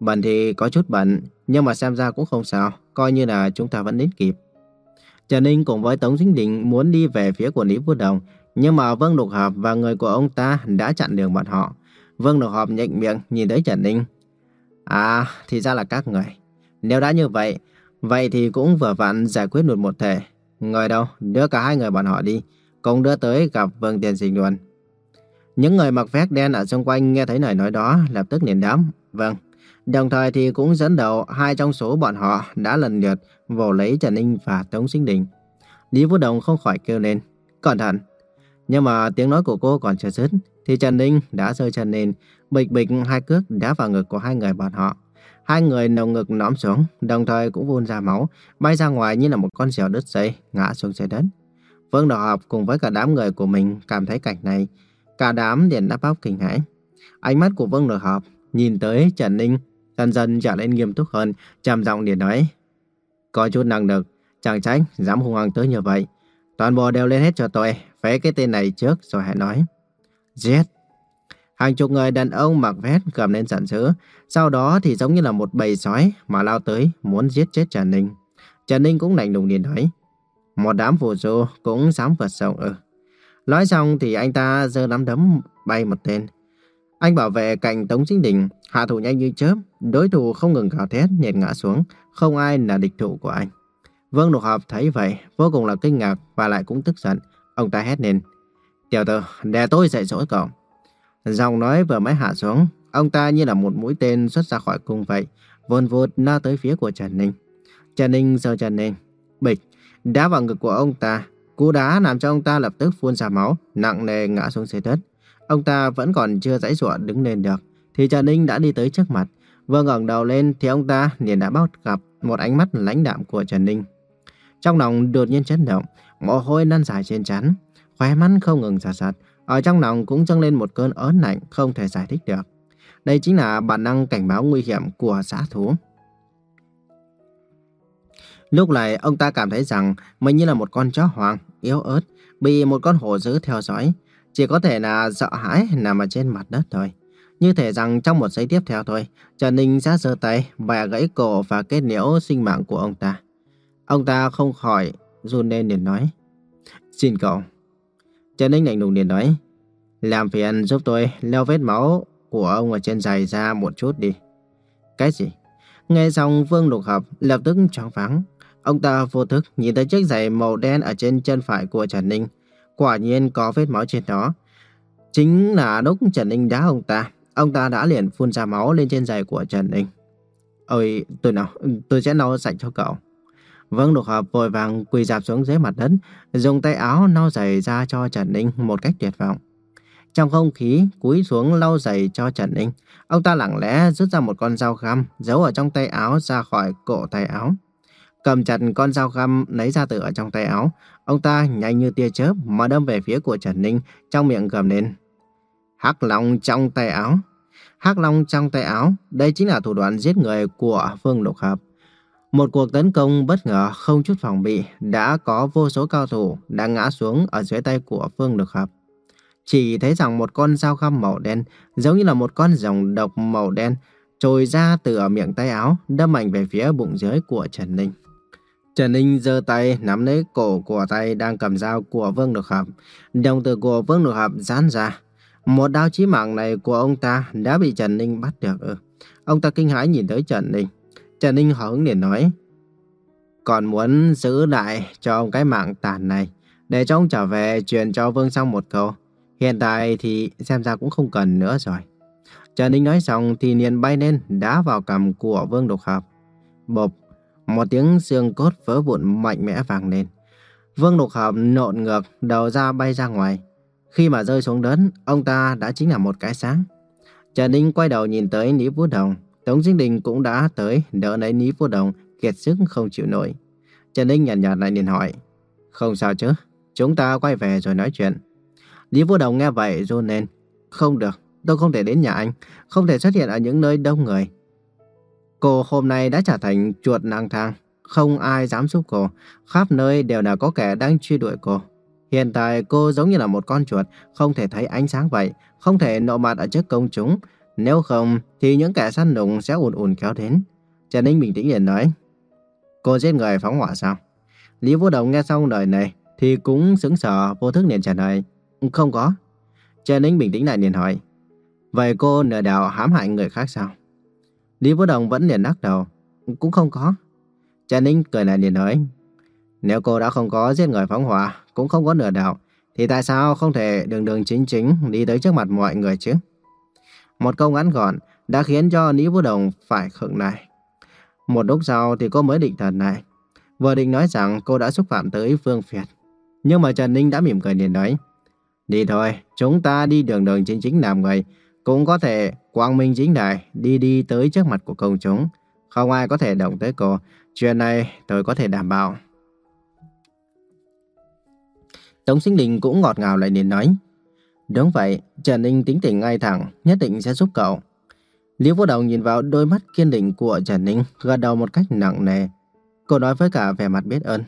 Bận thì có chút bận, nhưng mà xem ra cũng không sao, coi như là chúng ta vẫn đến kịp. Trần Ninh cùng với Tống Sinh Đình muốn đi về phía của Lý phú Đồng, nhưng mà Vương Lục Hợp và người của ông ta đã chặn đường bọn họ. Vương Lục Hợp nhịn miệng nhìn tới Trần Ninh. À, thì ra là các người. Nếu đã như vậy, vậy thì cũng vừa vặn giải quyết được một thể. Người đâu, đưa cả hai người bọn họ đi, cùng đưa tới gặp Vương Tiền Sinh luôn. Những người mặc vest đen ở xung quanh nghe thấy lời nói đó lập tức liền đám. Vâng. Đồng thời thì cũng dẫn đầu hai trong số bọn họ đã lần lượt vồ lấy Trần Ninh và Tống Sinh Đình. Lý Vũ Đồng không khỏi kêu lên. Cẩn thận. Nhưng mà tiếng nói của cô còn chưa dứt thì Trần Ninh đã rơi chân lên, bịch bịch hai cước đá vào ngực của hai người bọn họ. Hai người nồng ngực nõm xuống, đồng thời cũng vun ra máu, bay ra ngoài như là một con diều đứt dây, ngã xuống dưới đất. Vương Đạo Học cùng với cả đám người của mình cảm thấy cảnh này, cả đám liền đáp bóc kinh hãi. Ánh mắt của Vương Đạo Học nhìn tới Trần Ninh, dần dần trở nên nghiêm túc hơn, trầm giọng liền nói: "Có chút năng lực, chẳng trách dám hung hăng tới như vậy, toàn bộ đều lên hết cho tôi, phế cái tên này trước rồi hãy nói." Giết! Hàng chục người đàn ông mặc vest cầm lên giận dữ, sau đó thì giống như là một bầy sói mà lao tới muốn giết chết Trần Ninh. Trần Ninh cũng lạnh lùng liền nói, một đám phù du cũng dám vượt sông ừ. Nói xong thì anh ta giơ nắm đấm bay một tên. Anh bảo vệ cạnh Tống Chính Đình, hạ thủ nhanh như chớp, đối thủ không ngừng gào thét nhệt ngã xuống, không ai là địch thủ của anh. Vương Đục Hợp thấy vậy, vô cùng là kinh ngạc và lại cũng tức giận. Ông ta hét lên, Tiểu tử, để tôi dạy dỗ cậu. Dòng nói vừa mới hạ xuống, ông ta như là một mũi tên xuất ra khỏi cung vậy, vồn vụt lao tới phía của Trần Ninh. Trần Ninh giơ Trần Ninh, bịch, đá vào ngực của ông ta. Cú đá làm cho ông ta lập tức phun ra máu, nặng nề ngã xuống dưới đất. Ông ta vẫn còn chưa dãy dụa đứng lên được, thì Trần Ninh đã đi tới trước mặt. Vừa ngẩng đầu lên thì ông ta liền đã bắt gặp một ánh mắt lãnh đạm của Trần Ninh. Trong lòng đột nhiên chấn động, mồ hôi lăn dài trên trán, khóe mắt không ngừng giật giật, ở trong lòng cũng dâng lên một cơn ớn lạnh không thể giải thích được. Đây chính là bản năng cảnh báo nguy hiểm của xã thú. Lúc này ông ta cảm thấy rằng mình như là một con chó hoang, yếu ớt, bị một con hổ dữ theo dõi. Chỉ có thể là sợ hãi nằm ở trên mặt đất thôi. Như thể rằng trong một giây tiếp theo thôi, Trần Ninh sẽ giơ tay bẻ gãy cổ và kết liễu sinh mạng của ông ta. Ông ta không khỏi run lên liền nói. Xin cậu, Trần Ninh lạnh lùng liền nói, làm phiền giúp tôi leo vết máu của ông ở trên giày ra một chút đi. Cái gì? Nghe xong Vương Lục Hợp lập tức choáng váng. Ông ta vô thức nhìn thấy chiếc giày màu đen ở trên chân phải của Trần Ninh. Quả nhiên có vết máu trên đó. Chính là lúc Trần Ninh đá ông ta, ông ta đã liền phun ra máu lên trên giày của Trần Ninh. Ôi, tôi nào, tôi sẽ lau sạch cho cậu. Vương Lục Hợp vội vàng quỳ dạp xuống dưới mặt đất, dùng tay áo lau giày ra cho Trần Ninh một cách tuyệt vọng. Trong không khí, cúi xuống lau giày cho Trần Ninh, ông ta lặng lẽ rút ra một con dao găm giấu ở trong tay áo ra khỏi cổ tay áo. Cầm chặt con dao găm lấy ra từ ở trong tay áo, ông ta nhanh như tia chớp mà đâm về phía của Trần Ninh, trong miệng gầm lên. Hắc Long trong tay áo. Hắc Long trong tay áo, đây chính là thủ đoạn giết người của Vương Lục Hợp. Một cuộc tấn công bất ngờ không chút phòng bị đã có vô số cao thủ đã ngã xuống ở dưới tay của Phương Lực Hợp. Chỉ thấy rằng một con dao găm màu đen giống như là một con rồng độc màu đen trồi ra từ ở miệng tay áo, đâm mạnh về phía bụng dưới của Trần Ninh. Trần Ninh giơ tay nắm lấy cổ của tay đang cầm dao của Vương Lực Hợp. Đồng tử của Vương Lực Hợp giãn ra. Một đao chí mạng này của ông ta đã bị Trần Ninh bắt được. Ừ, ông ta kinh hãi nhìn tới Trần Ninh. Trần Ninh hớn liền nói. Còn muốn giữ lại cho ông cái mạng tàn này, để cho ông trở về truyền cho Vương Song một câu. Hiện tại thì xem ra cũng không cần nữa rồi. Trần Ninh nói xong thì liền bay lên đá vào cầm của Vương Độc Hợp. Bộp, một tiếng xương cốt vỡ vụn mạnh mẽ vang lên. Vương Độc Hợp nộn ngược, đầu ra bay ra ngoài. Khi mà rơi xuống đất, ông ta đã chính là một cái sáng. Trần Ninh quay đầu nhìn tới Lý Vũ Đồng. Tống Dinh Đình cũng đã tới đỡ lấy Lý Vô Đồng kiệt sức không chịu nổi. Trần Ninh nhàn nhạt, nhạt lại liền hỏi. Không sao chứ, chúng ta quay về rồi nói chuyện. Lý Vô Đồng nghe vậy run lên. Không được, tôi không thể đến nhà anh, không thể xuất hiện ở những nơi đông người. Cô hôm nay đã trở thành chuột lang thang, không ai dám giúp cô, khắp nơi đều là có kẻ đang truy đuổi cô. Hiện tại cô giống như là một con chuột, không thể thấy ánh sáng vậy, không thể nộ mặt ở trước công chúng. Nếu không, thì những kẻ săn lùng sẽ ùn ùn kéo đến. Trần Ninh bình tĩnh liền nói, cô giết người phóng hỏa sao? Lý Vũ Đồng nghe xong lời này, thì cũng sững sờ vô thức liền trả lời, không có. Trần Ninh bình tĩnh lại liền hỏi, vậy cô nửa đạo hãm hại người khác sao? Lý Vũ Đồng vẫn liền lắc đầu, cũng không có. Trần Ninh cười lại liền nói, nếu cô đã không có giết người phóng hỏa, cũng không có nửa đạo, thì tại sao không thể đường đường chính chính đi tới trước mặt mọi người chứ? Một câu ngắn gọn đã khiến cho Lý Vũ Đồng phải khựng lại. Một lúc sau thì cô mới định thần lại. Vừa định nói rằng cô đã xúc phạm tới Phương Việt. Nhưng mà Trần Ninh đã mỉm cười liền nói. Đi thôi, chúng ta đi đường đường chính chính làm người. Cũng có thể quang minh chính đại đi đi tới trước mặt của công chúng. Không ai có thể động tới cô. Chuyện này tôi có thể đảm bảo. Tống Sinh Đình cũng ngọt ngào lại liền nói. Đúng vậy, Trần Ninh tính tình ngay thẳng, nhất định sẽ giúp cậu. Liễu Vô Đồng nhìn vào đôi mắt kiên định của Trần Ninh, gật đầu một cách nặng nề. Cô nói với cả vẻ mặt biết ơn.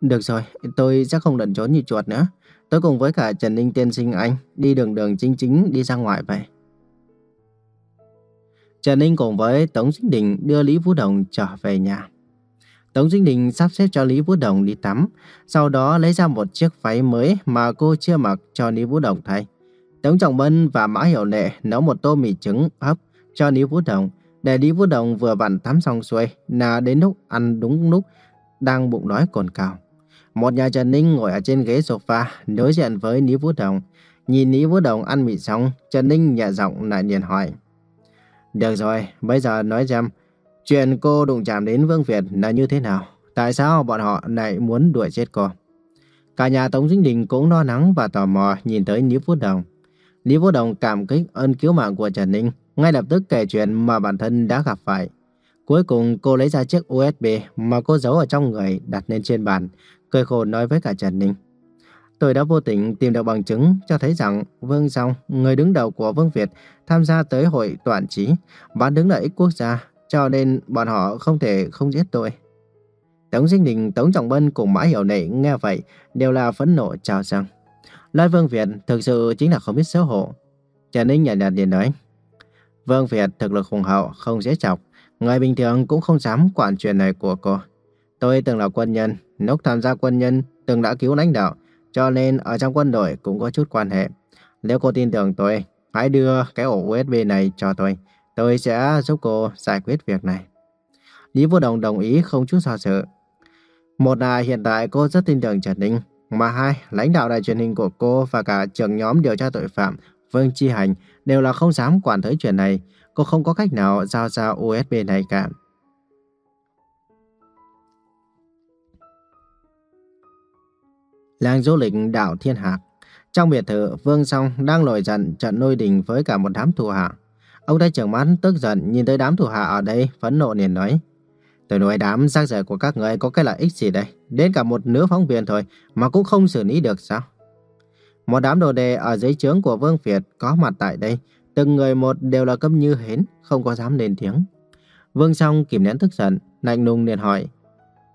Được rồi, tôi sẽ không lẩn trốn như chuột nữa. Tôi cùng với cả Trần Ninh tiên sinh anh đi đường đường chính chính đi ra ngoài vậy. Trần Ninh cùng với Tống Sinh Đình đưa Lý Vũ Đồng trở về nhà. Tống Dinh Đình sắp xếp cho Lý Vũ Đồng đi tắm, sau đó lấy ra một chiếc váy mới mà cô chưa mặc cho Lý Vũ Đồng thay. Tống Trọng Bân và Mã Hiểu Lệ nấu một tô mì trứng hấp cho Lý Vũ Đồng, để Lý Vũ Đồng vừa vặn tắm xong xuôi, là đến lúc ăn đúng lúc, đang bụng đói cồn cào. Một nhà Trần Ninh ngồi ở trên ghế sofa, đối diện với Lý Vũ Đồng. Nhìn Lý Vũ Đồng ăn mì xong, Trần Ninh nhẹ giọng lại liền hỏi. Được rồi, bây giờ nói xem, Chuyện cô đụng chạm đến Vương Việt là như thế nào? Tại sao bọn họ lại muốn đuổi chết cô? Cả nhà Tống Dinh Đình cũng lo lắng và tò mò nhìn tới Lý Phú Đồng. Lý Phú Đồng cảm kích ơn cứu mạng của Trần Ninh, ngay lập tức kể chuyện mà bản thân đã gặp phải. Cuối cùng cô lấy ra chiếc USB mà cô giấu ở trong người đặt lên trên bàn, cười khổ nói với cả Trần Ninh. Tôi đã vô tình tìm được bằng chứng cho thấy rằng Vương Song, người đứng đầu của Vương Việt, tham gia tới hội toàn trí, bán đứng lợi ích quốc gia, cho nên bọn họ không thể không giết tôi. Tống Dinh Đình, Tống Trọng Bân cùng Mã Hiểu Nệ nghe vậy đều là phẫn nộ chào rằng Lai Vương Việt thực sự chính là không biết xấu hổ. Trần Ninh nhạt nhạt liền nói Vương Việt thực lực hùng hậu, không dễ chọc. Người bình thường cũng không dám quản chuyện này của cô. Tôi từng là quân nhân, lúc tham gia quân nhân từng đã cứu lãnh đạo, cho nên ở trong quân đội cũng có chút quan hệ. Nếu cô tin tưởng tôi, hãy đưa cái ổ USB này cho tôi. Tôi sẽ giúp cô giải quyết việc này. Lý Vô Đồng đồng ý không chút do dự. Một là hiện tại cô rất tin tưởng Trần Ninh, mà hai, lãnh đạo đài truyền hình của cô và cả trưởng nhóm điều tra tội phạm Vương Chi Hành đều là không dám quản tới chuyện này. Cô không có cách nào giao ra USB này cả. Làng du lịch đảo Thiên Hạc Trong biệt thự, Vương Song đang nổi giận trận nôi đình với cả một đám thù hạng. Ông ta trưởng mắt tức giận nhìn tới đám thủ hạ ở đây, phẫn nộ liền nói. Tôi nói đám rác rưởi của các người có cái lợi ích gì đây? Đến cả một nửa phóng viên thôi mà cũng không xử lý được sao? Một đám đồ đề ở dưới trướng của Vương Việt có mặt tại đây. Từng người một đều là câm như hến, không có dám lên tiếng. Vương Song kìm nén tức giận, lạnh lùng liền hỏi.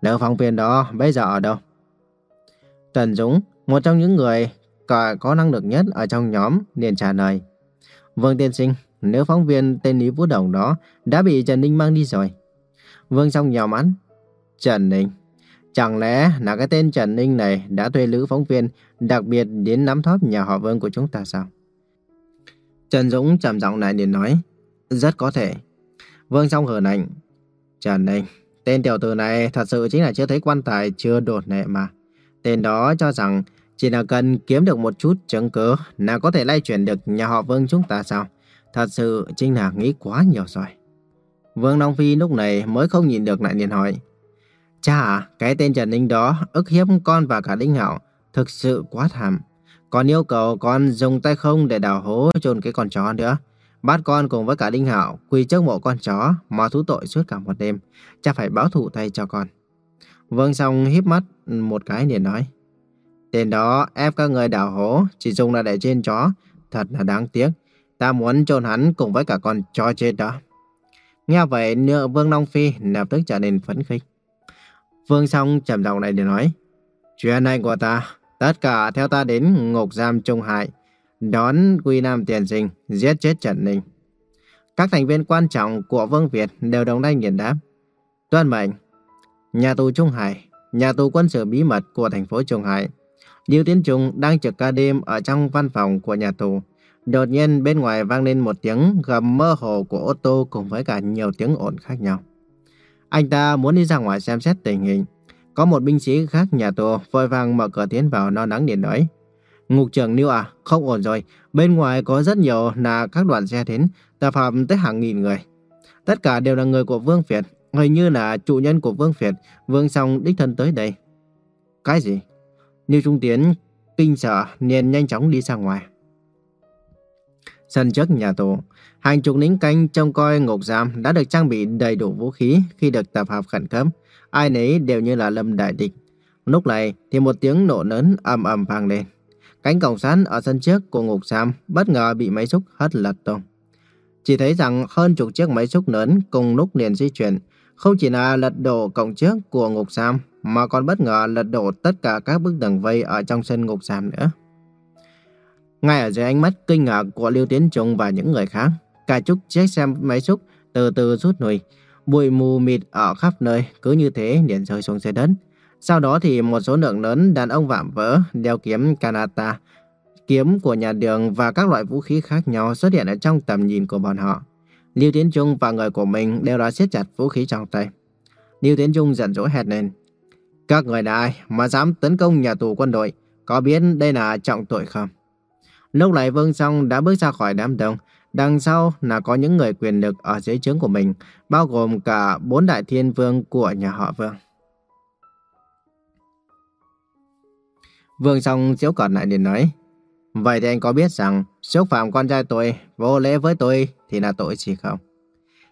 Nữ phóng viên đó bây giờ ở đâu? Tần Dũng, một trong những người có năng lực nhất ở trong nhóm, liền trả lời. Vương Tiên Sinh, nếu phóng viên tên Lý Vũ Đồng đó đã bị Trần Ninh mang đi rồi. Vương Song nhào mắt. Trần Ninh? Chẳng lẽ là cái tên Trần Ninh này đã thuê lữ phóng viên đặc biệt đến nắm thóp nhà họ Vương của chúng ta sao? Trần Dũng trầm giọng lại để nói. Rất có thể. Vương Song hờn ảnh. Trần Ninh, tên tiểu tử này thật sự chính là chưa thấy quan tài chưa đột nệ mà. Tên đó cho rằng chỉ là cần kiếm được một chút chứng cứ là có thể lay chuyển được nhà họ Vương chúng ta sao? Thật sự Trinh Hạc nghĩ quá nhiều rồi. Vương Long Phi lúc này mới không nhìn được lại liền hỏi. Cha à, cái tên Trần Ninh đó ức hiếp con và cả Đinh Hạo thực sự quá thảm. Còn yêu cầu con dùng tay không để đào hố chôn cái con chó nữa. Bắt con cùng với cả Đinh Hạo quỳ trước mộ con chó mà thú tội suốt cả một đêm. Cha phải báo thù thay cho con. Vương Song híp mắt một cái liền nói. Tên đó ép các người đào hố chỉ dùng là để trên chó. Thật là đáng tiếc. Ta muốn chôn hắn cùng với cả con chó chết đó. Nghe vậy, nữ Vương Long Phi lập tức trở nên phấn khích. Vương Song trầm giọng này để nói. Chuyện này của ta, Tất cả theo ta đến ngục giam Trung Hải, đón Quy Nam tiền sinh, giết chết Trần Ninh. Các thành viên quan trọng của Vương Việt đều đồng thanh nghiền đáp. Tuân mệnh, nhà tù Trung Hải, nhà tù quân sự bí mật của thành phố Trung Hải. Lưu Tiến Trung đang trực ca đêm ở trong văn phòng của nhà tù. Đột nhiên bên ngoài vang lên một tiếng gầm mơ hồ của ô tô cùng với cả nhiều tiếng ồn khác nhau. Anh ta muốn đi ra ngoài xem xét tình hình. Có một binh sĩ khác nhà tù vội vàng mở cửa tiến vào no nắng điện nói. Ngục trưởng Niu à, không ổn rồi. Bên ngoài có rất nhiều là các đoàn xe đến, tập hợp tới hàng nghìn người. Tất cả đều là người của Vương Việt. Hình như là chủ nhân của Vương Việt, Vương Song đích thân tới đây. Cái gì? Niu Trung Tiến kinh sợ liền nhanh chóng đi ra ngoài. Sân trước nhà tù, hàng chục lính canh trông coi ngục giam đã được trang bị đầy đủ vũ khí khi được tập hợp khẩn cấp. Ai nấy đều như là lâm đại địch. Lúc này thì một tiếng nổ lớn ầm ầm vang lên. Cánh cổng sắt ở sân trước của ngục giam bất ngờ bị máy xúc hất lật tung. Chỉ thấy rằng hơn chục chiếc máy xúc lớn cùng lúc liền di chuyển, không chỉ là lật đổ cổng trước của ngục giam mà còn bất ngờ lật đổ tất cả các bức tường vây ở trong sân ngục giam nữa. Ngay ở dưới ánh mắt kinh ngạc của Lưu Tiến Trung và những người khác, cả chục chiếc xe máy xúc từ từ rút lui, bụi mù mịt ở khắp nơi cứ như thế liền rơi xuống dưới đất. Sau đó thì một số lượng lớn đàn ông vạm vỡ đeo kiếm kanata, kiếm của nhà đường và các loại vũ khí khác nhau xuất hiện ở trong tầm nhìn của bọn họ. Lưu Tiến Trung và người của mình đều đã siết chặt vũ khí trong tay. Lưu Tiến Trung giận dỗi hét lên. Các người là ai mà dám tấn công nhà tù quân đội? Có biết đây là trọng tội không? Lúc này Vương Song đã bước ra khỏi đám đông. Đằng sau là có những người quyền lực ở dưới trướng của mình, bao gồm cả bốn đại thiên vương của nhà họ Vương. Vương Song xíu cợt lại liền nói. Vậy thì anh có biết rằng xúc phạm con trai tôi, vô lễ với tôi thì là tội gì không?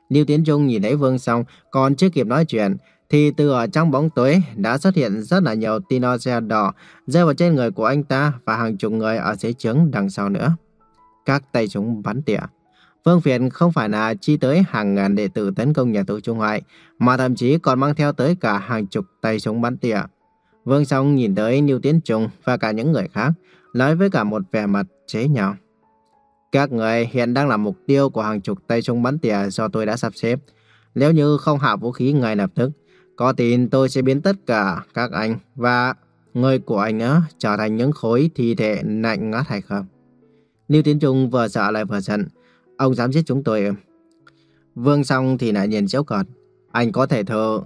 Lưu Tiến Trung nhìn thấy Vương Song còn chưa kịp nói chuyện thì từ ở trong bóng tối đã xuất hiện rất là nhiều tino xe đỏ rơi vào trên người của anh ta và hàng chục người ở dưới trướng đằng sau nữa. Các tay súng bắn tỉa. Vương Phiền không phải là chi tới hàng ngàn đệ tử tấn công nhà tù Trung Hoại, mà thậm chí còn mang theo tới cả hàng chục tay súng bắn tỉa. Vương Song nhìn tới Niêu Tiến Trung và cả những người khác, nói với cả một vẻ mặt chế nhạo. Các người hiện đang là mục tiêu của hàng chục tay súng bắn tỉa do tôi đã sắp xếp. Nếu như không hạ vũ khí ngay lập tức, có tin tôi sẽ biến tất cả các anh và người của anh nữa trở thành những khối thi thể lạnh ngắt hay không? Lưu Tiến Trung vừa sợ lại vừa giận. Ông dám giết chúng tôi Vương xong thì lại nhìn chéo cợt. Anh có thể thờ.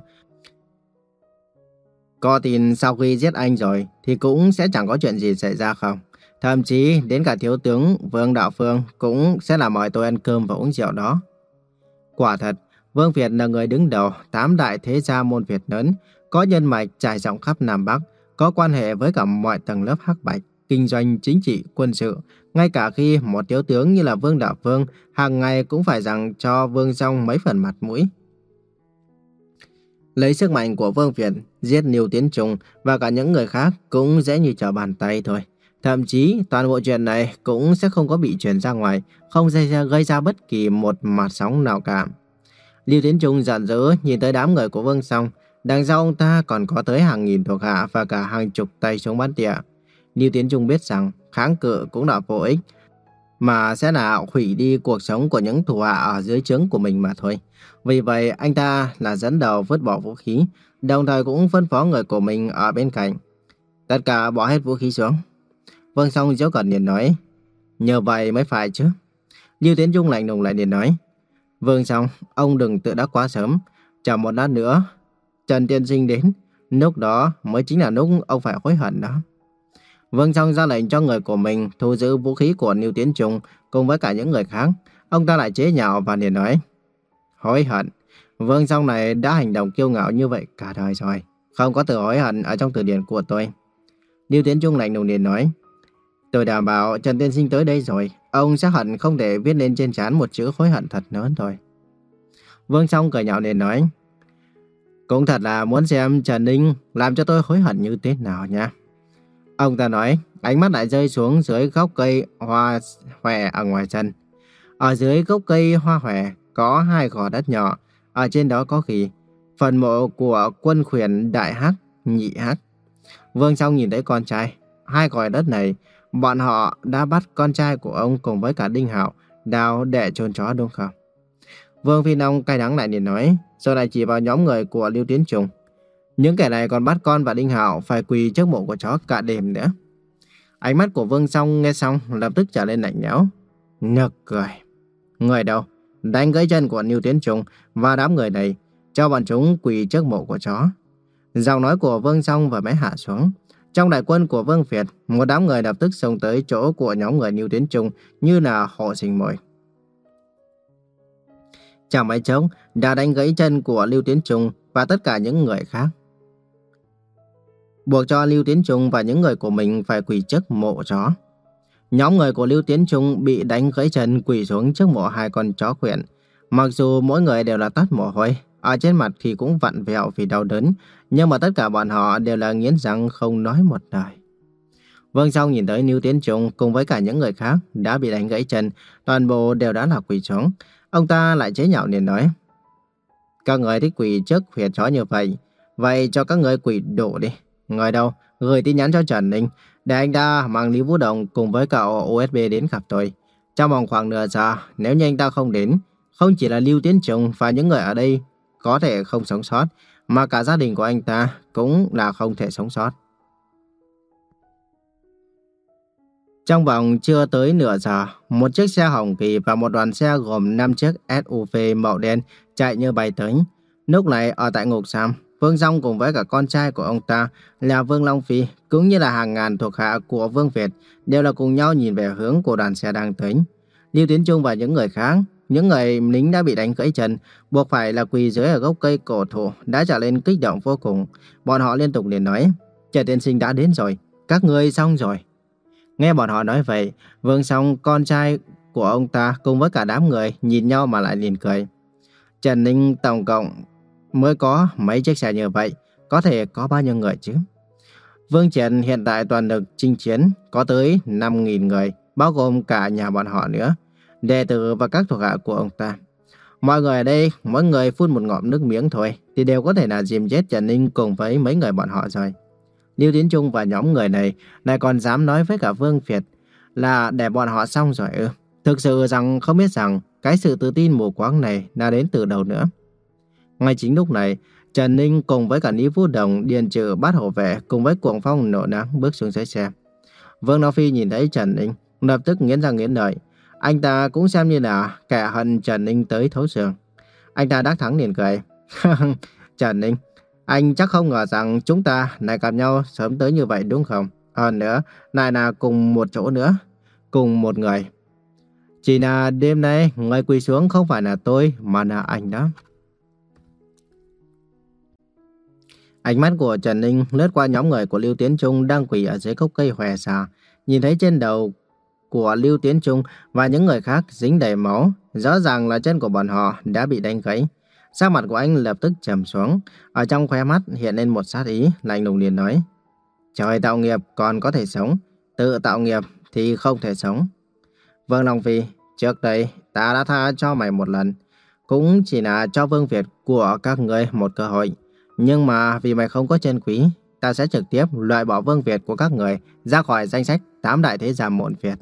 Có tin sau khi giết anh rồi thì cũng sẽ chẳng có chuyện gì xảy ra không? Thậm chí đến cả thiếu tướng Vương Đạo Phương cũng sẽ là mời tôi ăn cơm và uống rượu đó. Quả thật, Vương Việt là người đứng đầu tám đại thế gia môn Việt lớn, có nhân mạch trải rộng khắp Nam Bắc, có quan hệ với cả mọi tầng lớp hắc bạch, kinh doanh, chính trị, quân sự. Ngay cả khi một thiếu tướng như là Vương Đạo Vương hàng ngày cũng phải rằng cho Vương Song mấy phần mặt mũi. Lấy sức mạnh của Vương Việt, giết Niêu Tiến Trung và cả những người khác cũng dễ như trở bàn tay thôi. Thậm chí toàn bộ chuyện này cũng sẽ không có bị truyền ra ngoài, không gây ra, gây ra bất kỳ một mặt sóng nào cả. Lưu Tiến Trung giận dữ nhìn tới đám người của Vương Song. Đằng sau ông ta còn có tới hàng nghìn thuộc hạ và cả hàng chục tay súng bắn tỉa. Lưu Tiến Trung biết rằng kháng cự cũng là vô ích, mà sẽ là hủy đi cuộc sống của những thủ hạ ở dưới trướng của mình mà thôi. Vì vậy, anh ta là dẫn đầu vứt bỏ vũ khí, đồng thời cũng phân phó người của mình ở bên cạnh. Tất cả bỏ hết vũ khí xuống. Vương Song dấu cẩn liền nói, nhờ vậy mới phải chứ. Lưu Tiến Trung lạnh lùng lại liền nói, Vương Song, ông đừng tự đắc quá sớm. Chờ một lát nữa, Trần Tiên Sinh đến. Lúc đó mới chính là lúc ông phải hối hận đó. Vương Song ra lệnh cho người của mình thu giữ vũ khí của Niêu Tiến Trung cùng với cả những người khác. Ông ta lại chế nhạo và liền nói. Hối hận. Vương Song này đã hành động kiêu ngạo như vậy cả đời rồi. Không có từ hối hận ở trong từ điển của tôi. Niêu Tiến Trung lạnh lùng liền nói. Tôi đảm bảo Trần Tiên Sinh tới đây rồi. Ông chắc hẳn không thể viết lên trên trán một chữ hối hận thật lớn thôi. Vương Song cười nhạo nên nói. Cũng thật là muốn xem Trần Ninh làm cho tôi hối hận như thế nào nha. Ông ta nói, ánh mắt lại rơi xuống dưới gốc cây hoa hòe ở ngoài sân. Ở dưới gốc cây hoa hòe có hai gò đất nhỏ, ở trên đó có ghi phần mộ của quân khuyển Đại Hắc, Nhị Hắc. Vương Song nhìn thấy con trai, hai gò đất này, bọn họ đã bắt con trai của ông cùng với cả Đinh Hạo đào để trôn chó đúng không? Vương Phi Nông cay đắng lại liền nói, rồi lại chỉ vào nhóm người của Lưu Tiến Trung. Những kẻ này còn bắt con và Đinh Hạo phải quỳ trước mộ của chó cả đêm nữa. Ánh mắt của Vương Song nghe xong lập tức trở lên lạnh lẽo. Nực cười. Người đâu? Đánh gãy chân của Lưu Tiến Trung và đám người này, cho bọn chúng quỳ trước mộ của chó. Giọng nói của Vương Song vừa mới hạ xuống. Trong đại quân của Vương Việt, một đám người lập tức xông tới chỗ của nhóm người Lưu Tiến Trung như là hộ sinh mồi. Chẳng mấy chốc đã đánh gãy chân của Lưu Tiến Trung và tất cả những người khác. Buộc cho Lưu Tiến Trung và những người của mình phải quỳ trước mộ chó. Nhóm người của Lưu Tiến Trung bị đánh gãy chân quỳ xuống trước mộ hai con chó khuyển. Mặc dù mỗi người đều là tắt mồ hôi, ở trên mặt thì cũng vặn vẹo vì đau đớn, nhưng mà tất cả bọn họ đều là nghiến răng không nói một lời. Vương Song nhìn tới Lưu Tiến Trung cùng với cả những người khác đã bị đánh gãy chân, toàn bộ đều đã là quỳ xuống. Ông ta lại chế nhạo liền nói. Các người thích quỳ trước huyệt chó như vậy, vậy cho các người quỳ đổ đi. Người đâu, gửi tin nhắn cho Trần Ninh, để anh ta mang Lý Vũ Đồng cùng với cả USB đến gặp tôi. Trong vòng khoảng nửa giờ, nếu như anh ta không đến, không chỉ là Lưu Tiến Trung và những người ở đây có thể không sống sót, mà cả gia đình của anh ta cũng là không thể sống sót. Trong vòng chưa tới nửa giờ, một chiếc xe hồng kỳ và một đoàn xe gồm 5 chiếc SUV màu đen chạy như bay tới. Lúc này ở tại ngục Sam, Vương Dung cùng với cả con trai của ông ta là Vương Long Phi cũng như là hàng ngàn thuộc hạ của Vương Việt đều là cùng nhau nhìn về hướng của đoàn xe đang tới. Lưu Tiến Trung và những người khác, những người lính đã bị đánh gãy chân, buộc phải là quỳ dưới ở gốc cây cổ thụ đã trở lên kích động vô cùng. Bọn họ liên tục liền nói, Trẻ tiên sinh đã đến rồi, các ngươi xong rồi. Nghe bọn họ nói vậy, Vương Song, con trai của ông ta cùng với cả đám người nhìn nhau mà lại liền cười. Trần Ninh tổng cộng mới có mấy chiếc xe như vậy, có thể có bao nhiêu người chứ? Vương Trần hiện tại toàn lực chinh chiến có tới 5.000 người, bao gồm cả nhà bọn họ nữa, đệ tử và các thuộc hạ của ông ta. Mọi người ở đây, mỗi người phun một ngụm nước miếng thôi, thì đều có thể là dìm chết Trần Ninh cùng với mấy người bọn họ rồi. Lưu Tiến Trung và nhóm người này lại còn dám nói với cả Vương Việt là để bọn họ xong rồi ư. Thực sự rằng không biết rằng cái sự tự tin mù quáng này là đến từ đầu nữa. Ngay chính lúc này, Trần Ninh cùng với cả Lý Vũ Đồng, Điền Trừ, Bát Hổ Vệ cùng với Cuồng Phong nổ nắng bước xuống dưới xe. Vương Đạo Phi nhìn thấy Trần Ninh, lập tức nghiến răng nghiến lợi. Anh ta cũng xem như là kẻ hận Trần Ninh tới thấu xương. Anh ta đắc thắng liền cười. Trần Ninh, anh chắc không ngờ rằng chúng ta lại gặp nhau sớm tới như vậy đúng không? Hơn nữa, lại là cùng một chỗ nữa, cùng một người. Chỉ là đêm nay, người quỳ xuống không phải là tôi, mà là anh đó. Ánh mắt của Trần Ninh lướt qua nhóm người của Lưu Tiến Trung đang quỳ ở dưới gốc cây hòe xà. Nhìn thấy trên đầu của Lưu Tiến Trung và những người khác dính đầy máu. Rõ ràng là chân của bọn họ đã bị đánh gãy. Sắc mặt của anh lập tức trầm xuống. Ở trong khóe mắt hiện lên một sát ý, lạnh lùng liền nói. Trời tạo nghiệp còn có thể sống, tự tạo nghiệp thì không thể sống. Vương Long Phi, trước đây ta đã tha cho mày một lần. Cũng chỉ là cho Vương Việt của các người một cơ hội. Nhưng mà vì mày không có chân quý, ta sẽ trực tiếp loại bỏ Vương Việt của các người ra khỏi danh sách tám đại thế gia muộn Việt.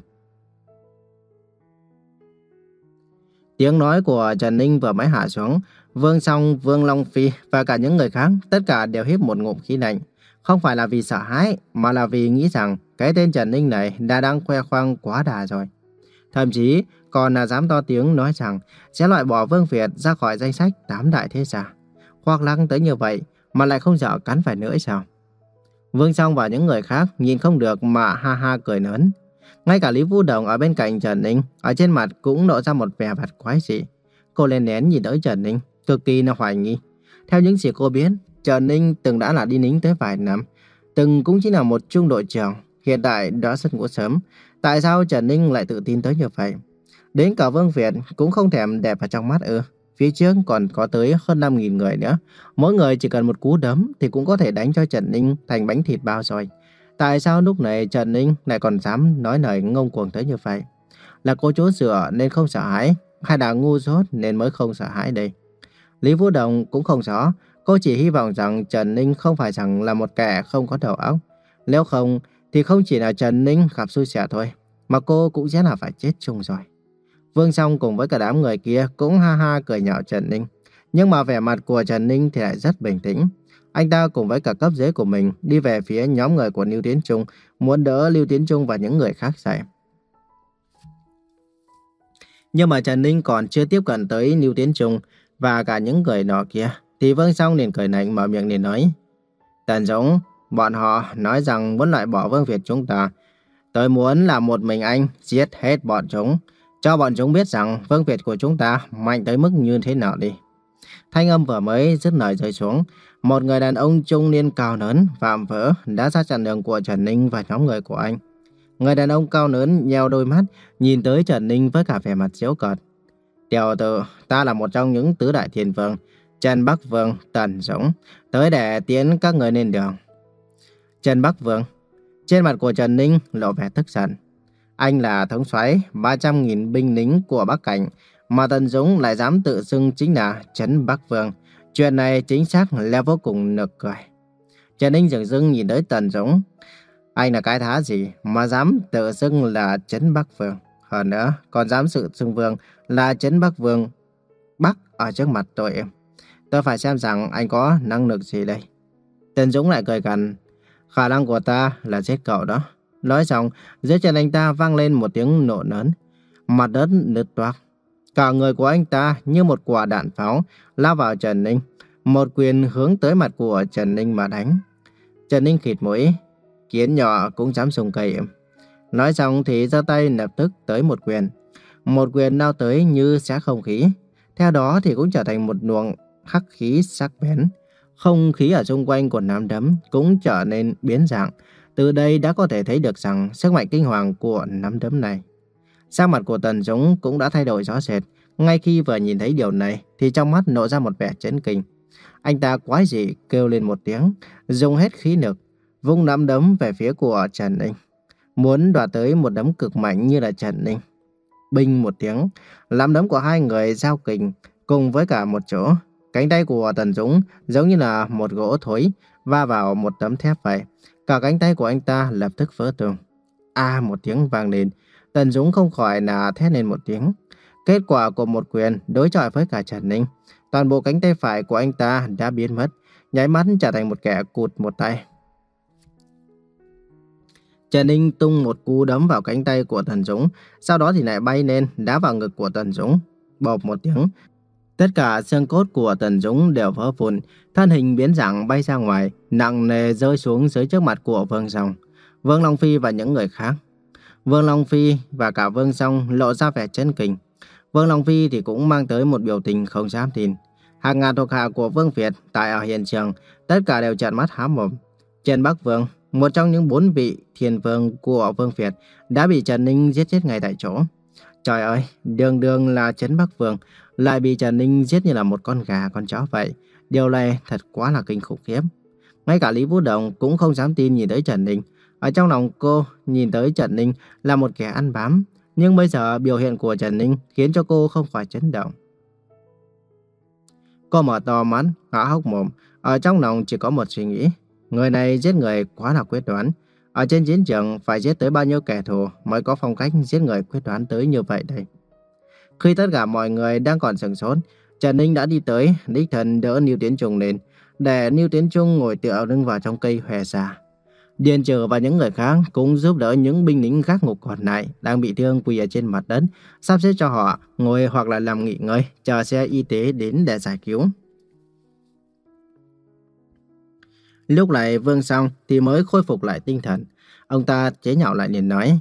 Tiếng nói của Trần Ninh vừa mới hạ xuống, Vương Song, Vương Long Phi và cả những người khác tất cả đều hít một ngụm khí lạnh. Không phải là vì sợ hãi, mà là vì nghĩ rằng cái tên Trần Ninh này đã đang khoe khoang quá đà rồi. Thậm chí còn là dám to tiếng nói rằng sẽ loại bỏ Vương Việt ra khỏi danh sách tám đại thế gia. Khoác lăng tới như vậy mà lại không sợ cắn phải nữa sao? Vương Song và những người khác nhìn không được mà ha ha cười lớn. Ngay cả Lý Vũ Đồng ở bên cạnh Trần Ninh, ở trên mặt cũng lộ ra một vẻ mặt quái dị. Cô lên nén nhìn tới Trần Ninh, cực kỳ là hoài nghi. Theo những gì cô biết, Trần Ninh từng đã là đi nính tới vài năm, từng cũng chỉ là một trung đội trưởng, hiện tại đã xuất ngũ sớm. Tại sao Trần Ninh lại tự tin tới như vậy? Đến cả Vương Việt cũng không thèm đẹp vào trong mắt ư. Phía trước còn có tới hơn 5.000 người nữa. Mỗi người chỉ cần một cú đấm thì cũng có thể đánh cho Trần Ninh thành bánh thịt bao rồi. Tại sao lúc này Trần Ninh lại còn dám nói lời ngông cuồng tới như vậy? Là cô chú sửa nên không sợ hãi, hay là ngu dốt nên mới không sợ hãi đây? Lý Vũ Đồng cũng không rõ, cô chỉ hy vọng rằng Trần Ninh không phải rằng là một kẻ không có đầu óc. Nếu không, thì không chỉ là Trần Ninh gặp xui xẻo thôi, mà cô cũng sẽ là phải chết chung rồi. Vương Song cùng với cả đám người kia cũng ha ha cười nhạo Trần Ninh. Nhưng mà vẻ mặt của Trần Ninh thì lại rất bình tĩnh. Anh ta cùng với cả cấp dưới của mình đi về phía nhóm người của Lưu Tiến Trung, muốn đỡ Lưu Tiến Trung và những người khác dậy. Nhưng mà Trần Ninh còn chưa tiếp cận tới Lưu Tiến Trung và cả những người nọ kia, thì Vương Song liền cười lạnh mở miệng liền nói. Tần Dũng, bọn họ nói rằng muốn loại bỏ Vương Việt chúng ta. Tôi muốn là một mình anh giết hết bọn chúng, cho bọn chúng biết rằng Vương Việt của chúng ta mạnh tới mức như thế nào đi. Thanh âm vừa mới dứt lời rơi xuống, một người đàn ông trung niên cao lớn, vạm vỡ đã ra chặn đường của Trần Ninh và nhóm người của anh. Người đàn ông cao lớn nheo đôi mắt, nhìn tới Trần Ninh với cả vẻ mặt giễu cợt. Tiểu tử, ta là một trong những tứ đại thiên vương, Trần Bắc Vương, Tần Dũng, tới để tiến các người lên đường. Trần Bắc Vương, trên mặt của Trần Ninh lộ vẻ tức giận. Anh là thống soái 300.000 binh lính của Bắc Cảnh, mà Tần Dũng lại dám tự xưng chính là Trấn Bắc Vương. Chuyện này chính xác là vô cùng nực cười. Trần Ninh dừng dưng nhìn tới Tần Dũng. Anh là cái thá gì mà dám tự xưng là Trấn Bắc Vương. Hơn nữa, còn dám sự xưng vương là Trấn Bắc Vương. Bắc ở trước mặt tôi. Tôi phải xem rằng anh có năng lực gì đây. Tần Dũng lại cười gần. Khả năng của ta là giết cậu đó. Nói xong, dưới chân anh ta vang lên một tiếng nổ lớn. Mặt đất nứt toác. Cả người của anh ta như một quả đạn pháo, lao vào Trần Ninh. Một quyền hướng tới mặt của Trần Ninh mà đánh. Trần Ninh khịt mũi. Kiến nhỏ cũng dám dùng cây. Nói xong thì ra tay lập tức tới một quyền. Một quyền lao tới như xé không khí. Theo đó thì cũng trở thành một luồng khắc khí sắc bén. Không khí ở xung quanh của nắm đấm cũng trở nên biến dạng. Từ đây đã có thể thấy được rằng sức mạnh kinh hoàng của nắm đấm này. Sắc mặt của Tần Dũng cũng đã thay đổi rõ rệt. Ngay khi vừa nhìn thấy điều này thì trong mắt nộ ra một vẻ chấn kinh. Anh ta quái dị kêu lên một tiếng, dùng hết khí lực, vung nắm đấm về phía của Trần Ninh. Muốn đoạt tới một đấm cực mạnh như là Trần Ninh. Binh một tiếng, nắm đấm của hai người giao kình cùng với cả một chỗ. Cánh tay của Tần Dũng giống như là một gỗ thối va vào một tấm thép vậy. Cả cánh tay của anh ta lập tức vỡ tung. A một tiếng vang lên, Tần Dũng không khỏi là thét lên một tiếng. Kết quả của một quyền đối chọi với cả Trần Ninh. Toàn bộ cánh tay phải của anh ta đã biến mất, nháy mắt trở thành một kẻ cụt một tay. Trần Ninh tung một cú đấm vào cánh tay của Tần Dũng, sau đó thì lại bay lên, đá vào ngực của Tần Dũng. Bộp một tiếng, tất cả xương cốt của Tần Dũng đều vỡ vụn, thân hình biến dạng bay ra ngoài, nặng nề rơi xuống dưới trước mặt của Vương Song. Vương Long Phi và những người khác Vương Long Phi và cả Vương Song lộ ra vẻ chấn kinh. Vương Long Phi thì cũng mang tới một biểu tình không dám tin. Hàng ngàn thuộc hạ của Vương Việt tại ở hiện trường, tất cả đều trợn mắt há mồm. Trần Bắc Vương, một trong những bốn vị thiên vương của Vương Việt, đã bị Trần Ninh giết chết ngay tại chỗ. Trời ơi, đường đường là Trấn Bắc Vương, lại bị Trần Ninh giết như là một con gà, con chó vậy. Điều này thật quá là kinh khủng khiếp. Ngay cả Lý Vũ Đồng cũng không dám tin nhìn tới Trần Ninh. Ở trong lòng cô, nhìn tới Trần Ninh là một kẻ ăn bám. Nhưng bây giờ biểu hiện của Trần Ninh khiến cho cô không khỏi chấn động. Cô mở to mắt, ngã hốc mồm. Ở trong lòng chỉ có một suy nghĩ. Người này giết người quá là quyết đoán. Ở trên chiến trường phải giết tới bao nhiêu kẻ thù mới có phong cách giết người quyết đoán tới như vậy đây. Khi tất cả mọi người đang còn sừng sốt, Trần Ninh đã đi tới, đích thần đỡ Niêu Tiến Trung lên, để Niêu Tiến Trung ngồi tựa lưng vào trong cây hòe xà. Điền Trừ và những người khác cũng giúp đỡ những binh lính gác ngục còn lại đang bị thương quỳ ở trên mặt đất, sắp xếp cho họ ngồi hoặc là nằm nghỉ ngơi, chờ xe y tế đến để giải cứu. Lúc này Vương xong thì mới khôi phục lại tinh thần. Ông ta chế nhạo lại liền nói,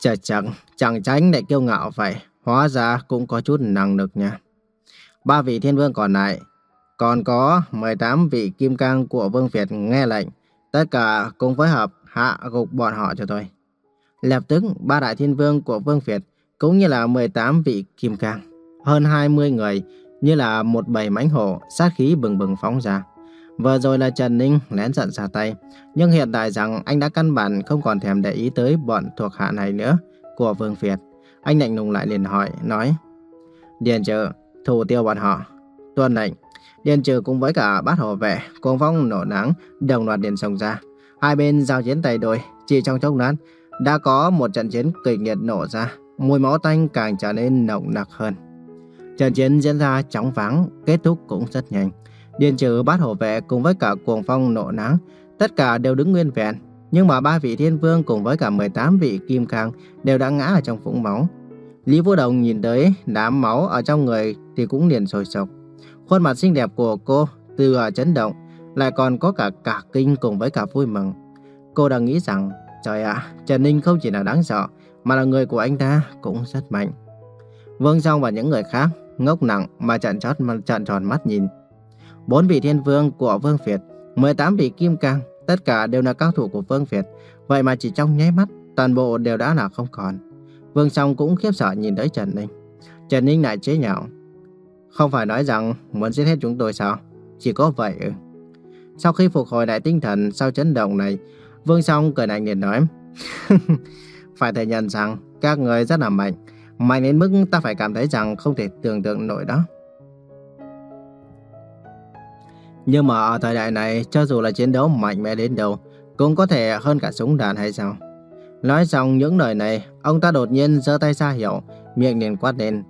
Chờ chẳng, chẳng tránh lại kiêu ngạo vậy, hóa ra cũng có chút năng lực nha. Ba vị thiên vương còn lại, còn có 18 vị kim cang của Vương Việt nghe lệnh, Tất cả cùng phối hợp hạ gục bọn họ cho tôi. Lập tức, ba đại thiên vương của Vương Việt cũng như là 18 vị kim cang, hơn 20 người như là một bầy mãnh hổ sát khí bừng bừng phóng ra. Vừa rồi là Trần Ninh lén giận ra tay, nhưng hiện tại rằng anh đã căn bản không còn thèm để ý tới bọn thuộc hạ này nữa của Vương Việt. Anh lạnh lùng lại liền hỏi, nói Điền trừ, thủ tiêu bọn họ. Tuân lệnh, Điền trừ cùng với cả bát hộ vệ, cuồng phong nổ nắng, đồng loạt điền sông ra. Hai bên giao chiến tay đôi, chỉ trong chốc lát đã có một trận chiến kịch liệt nổ ra, mùi máu tanh càng trở nên nồng nặc hơn. Trận chiến diễn ra chóng vắng, kết thúc cũng rất nhanh. Điền trừ bát hộ vệ cùng với cả cuồng phong nổ nắng, tất cả đều đứng nguyên vẹn. Nhưng mà ba vị thiên vương cùng với cả 18 vị kim cang đều đã ngã ở trong vũng máu. Lý Vũ Đồng nhìn tới đám máu ở trong người thì cũng liền sôi sục. Khuôn mặt xinh đẹp của cô từ ở chấn động, lại còn có cả cả kinh cùng với cả vui mừng. Cô đang nghĩ rằng, trời ạ, Trần Ninh không chỉ là đáng sợ, mà là người của anh ta cũng rất mạnh. Vương Song và những người khác ngốc nặng mà trận chót mà trận tròn mắt nhìn. Bốn vị thiên vương của Vương Việt, 18 vị kim cang, tất cả đều là cao thủ của Vương Việt, vậy mà chỉ trong nháy mắt, toàn bộ đều đã là không còn. Vương Song cũng khiếp sợ nhìn tới Trần Ninh. Trần Ninh lại chế nhạo. Không phải nói rằng muốn giết hết chúng tôi sao? Chỉ có vậy ư? Sau khi phục hồi lại tinh thần sau chấn động này, Vương Song cười lạnh liền nói. phải thừa nhận rằng các người rất là mạnh. Mạnh đến mức ta phải cảm thấy rằng không thể tưởng tượng nổi đó. Nhưng mà ở thời đại này, cho dù là chiến đấu mạnh mẽ đến đâu, cũng có thể hơn cả súng đạn hay sao? Nói xong những lời này, ông ta đột nhiên giơ tay ra hiệu, miệng liền quát lên.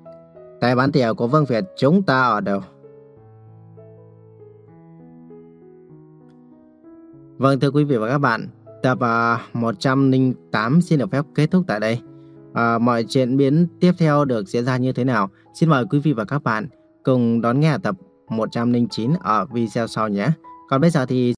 Tài bán tiểu của Vương Việt chúng ta ở đâu? Vâng thưa quý vị và các bạn, tập à, uh, 108 xin được phép kết thúc tại đây. Uh, mọi diễn biến tiếp theo được diễn ra như thế nào? Xin mời quý vị và các bạn cùng đón nghe tập 109 ở video sau nhé. Còn bây giờ thì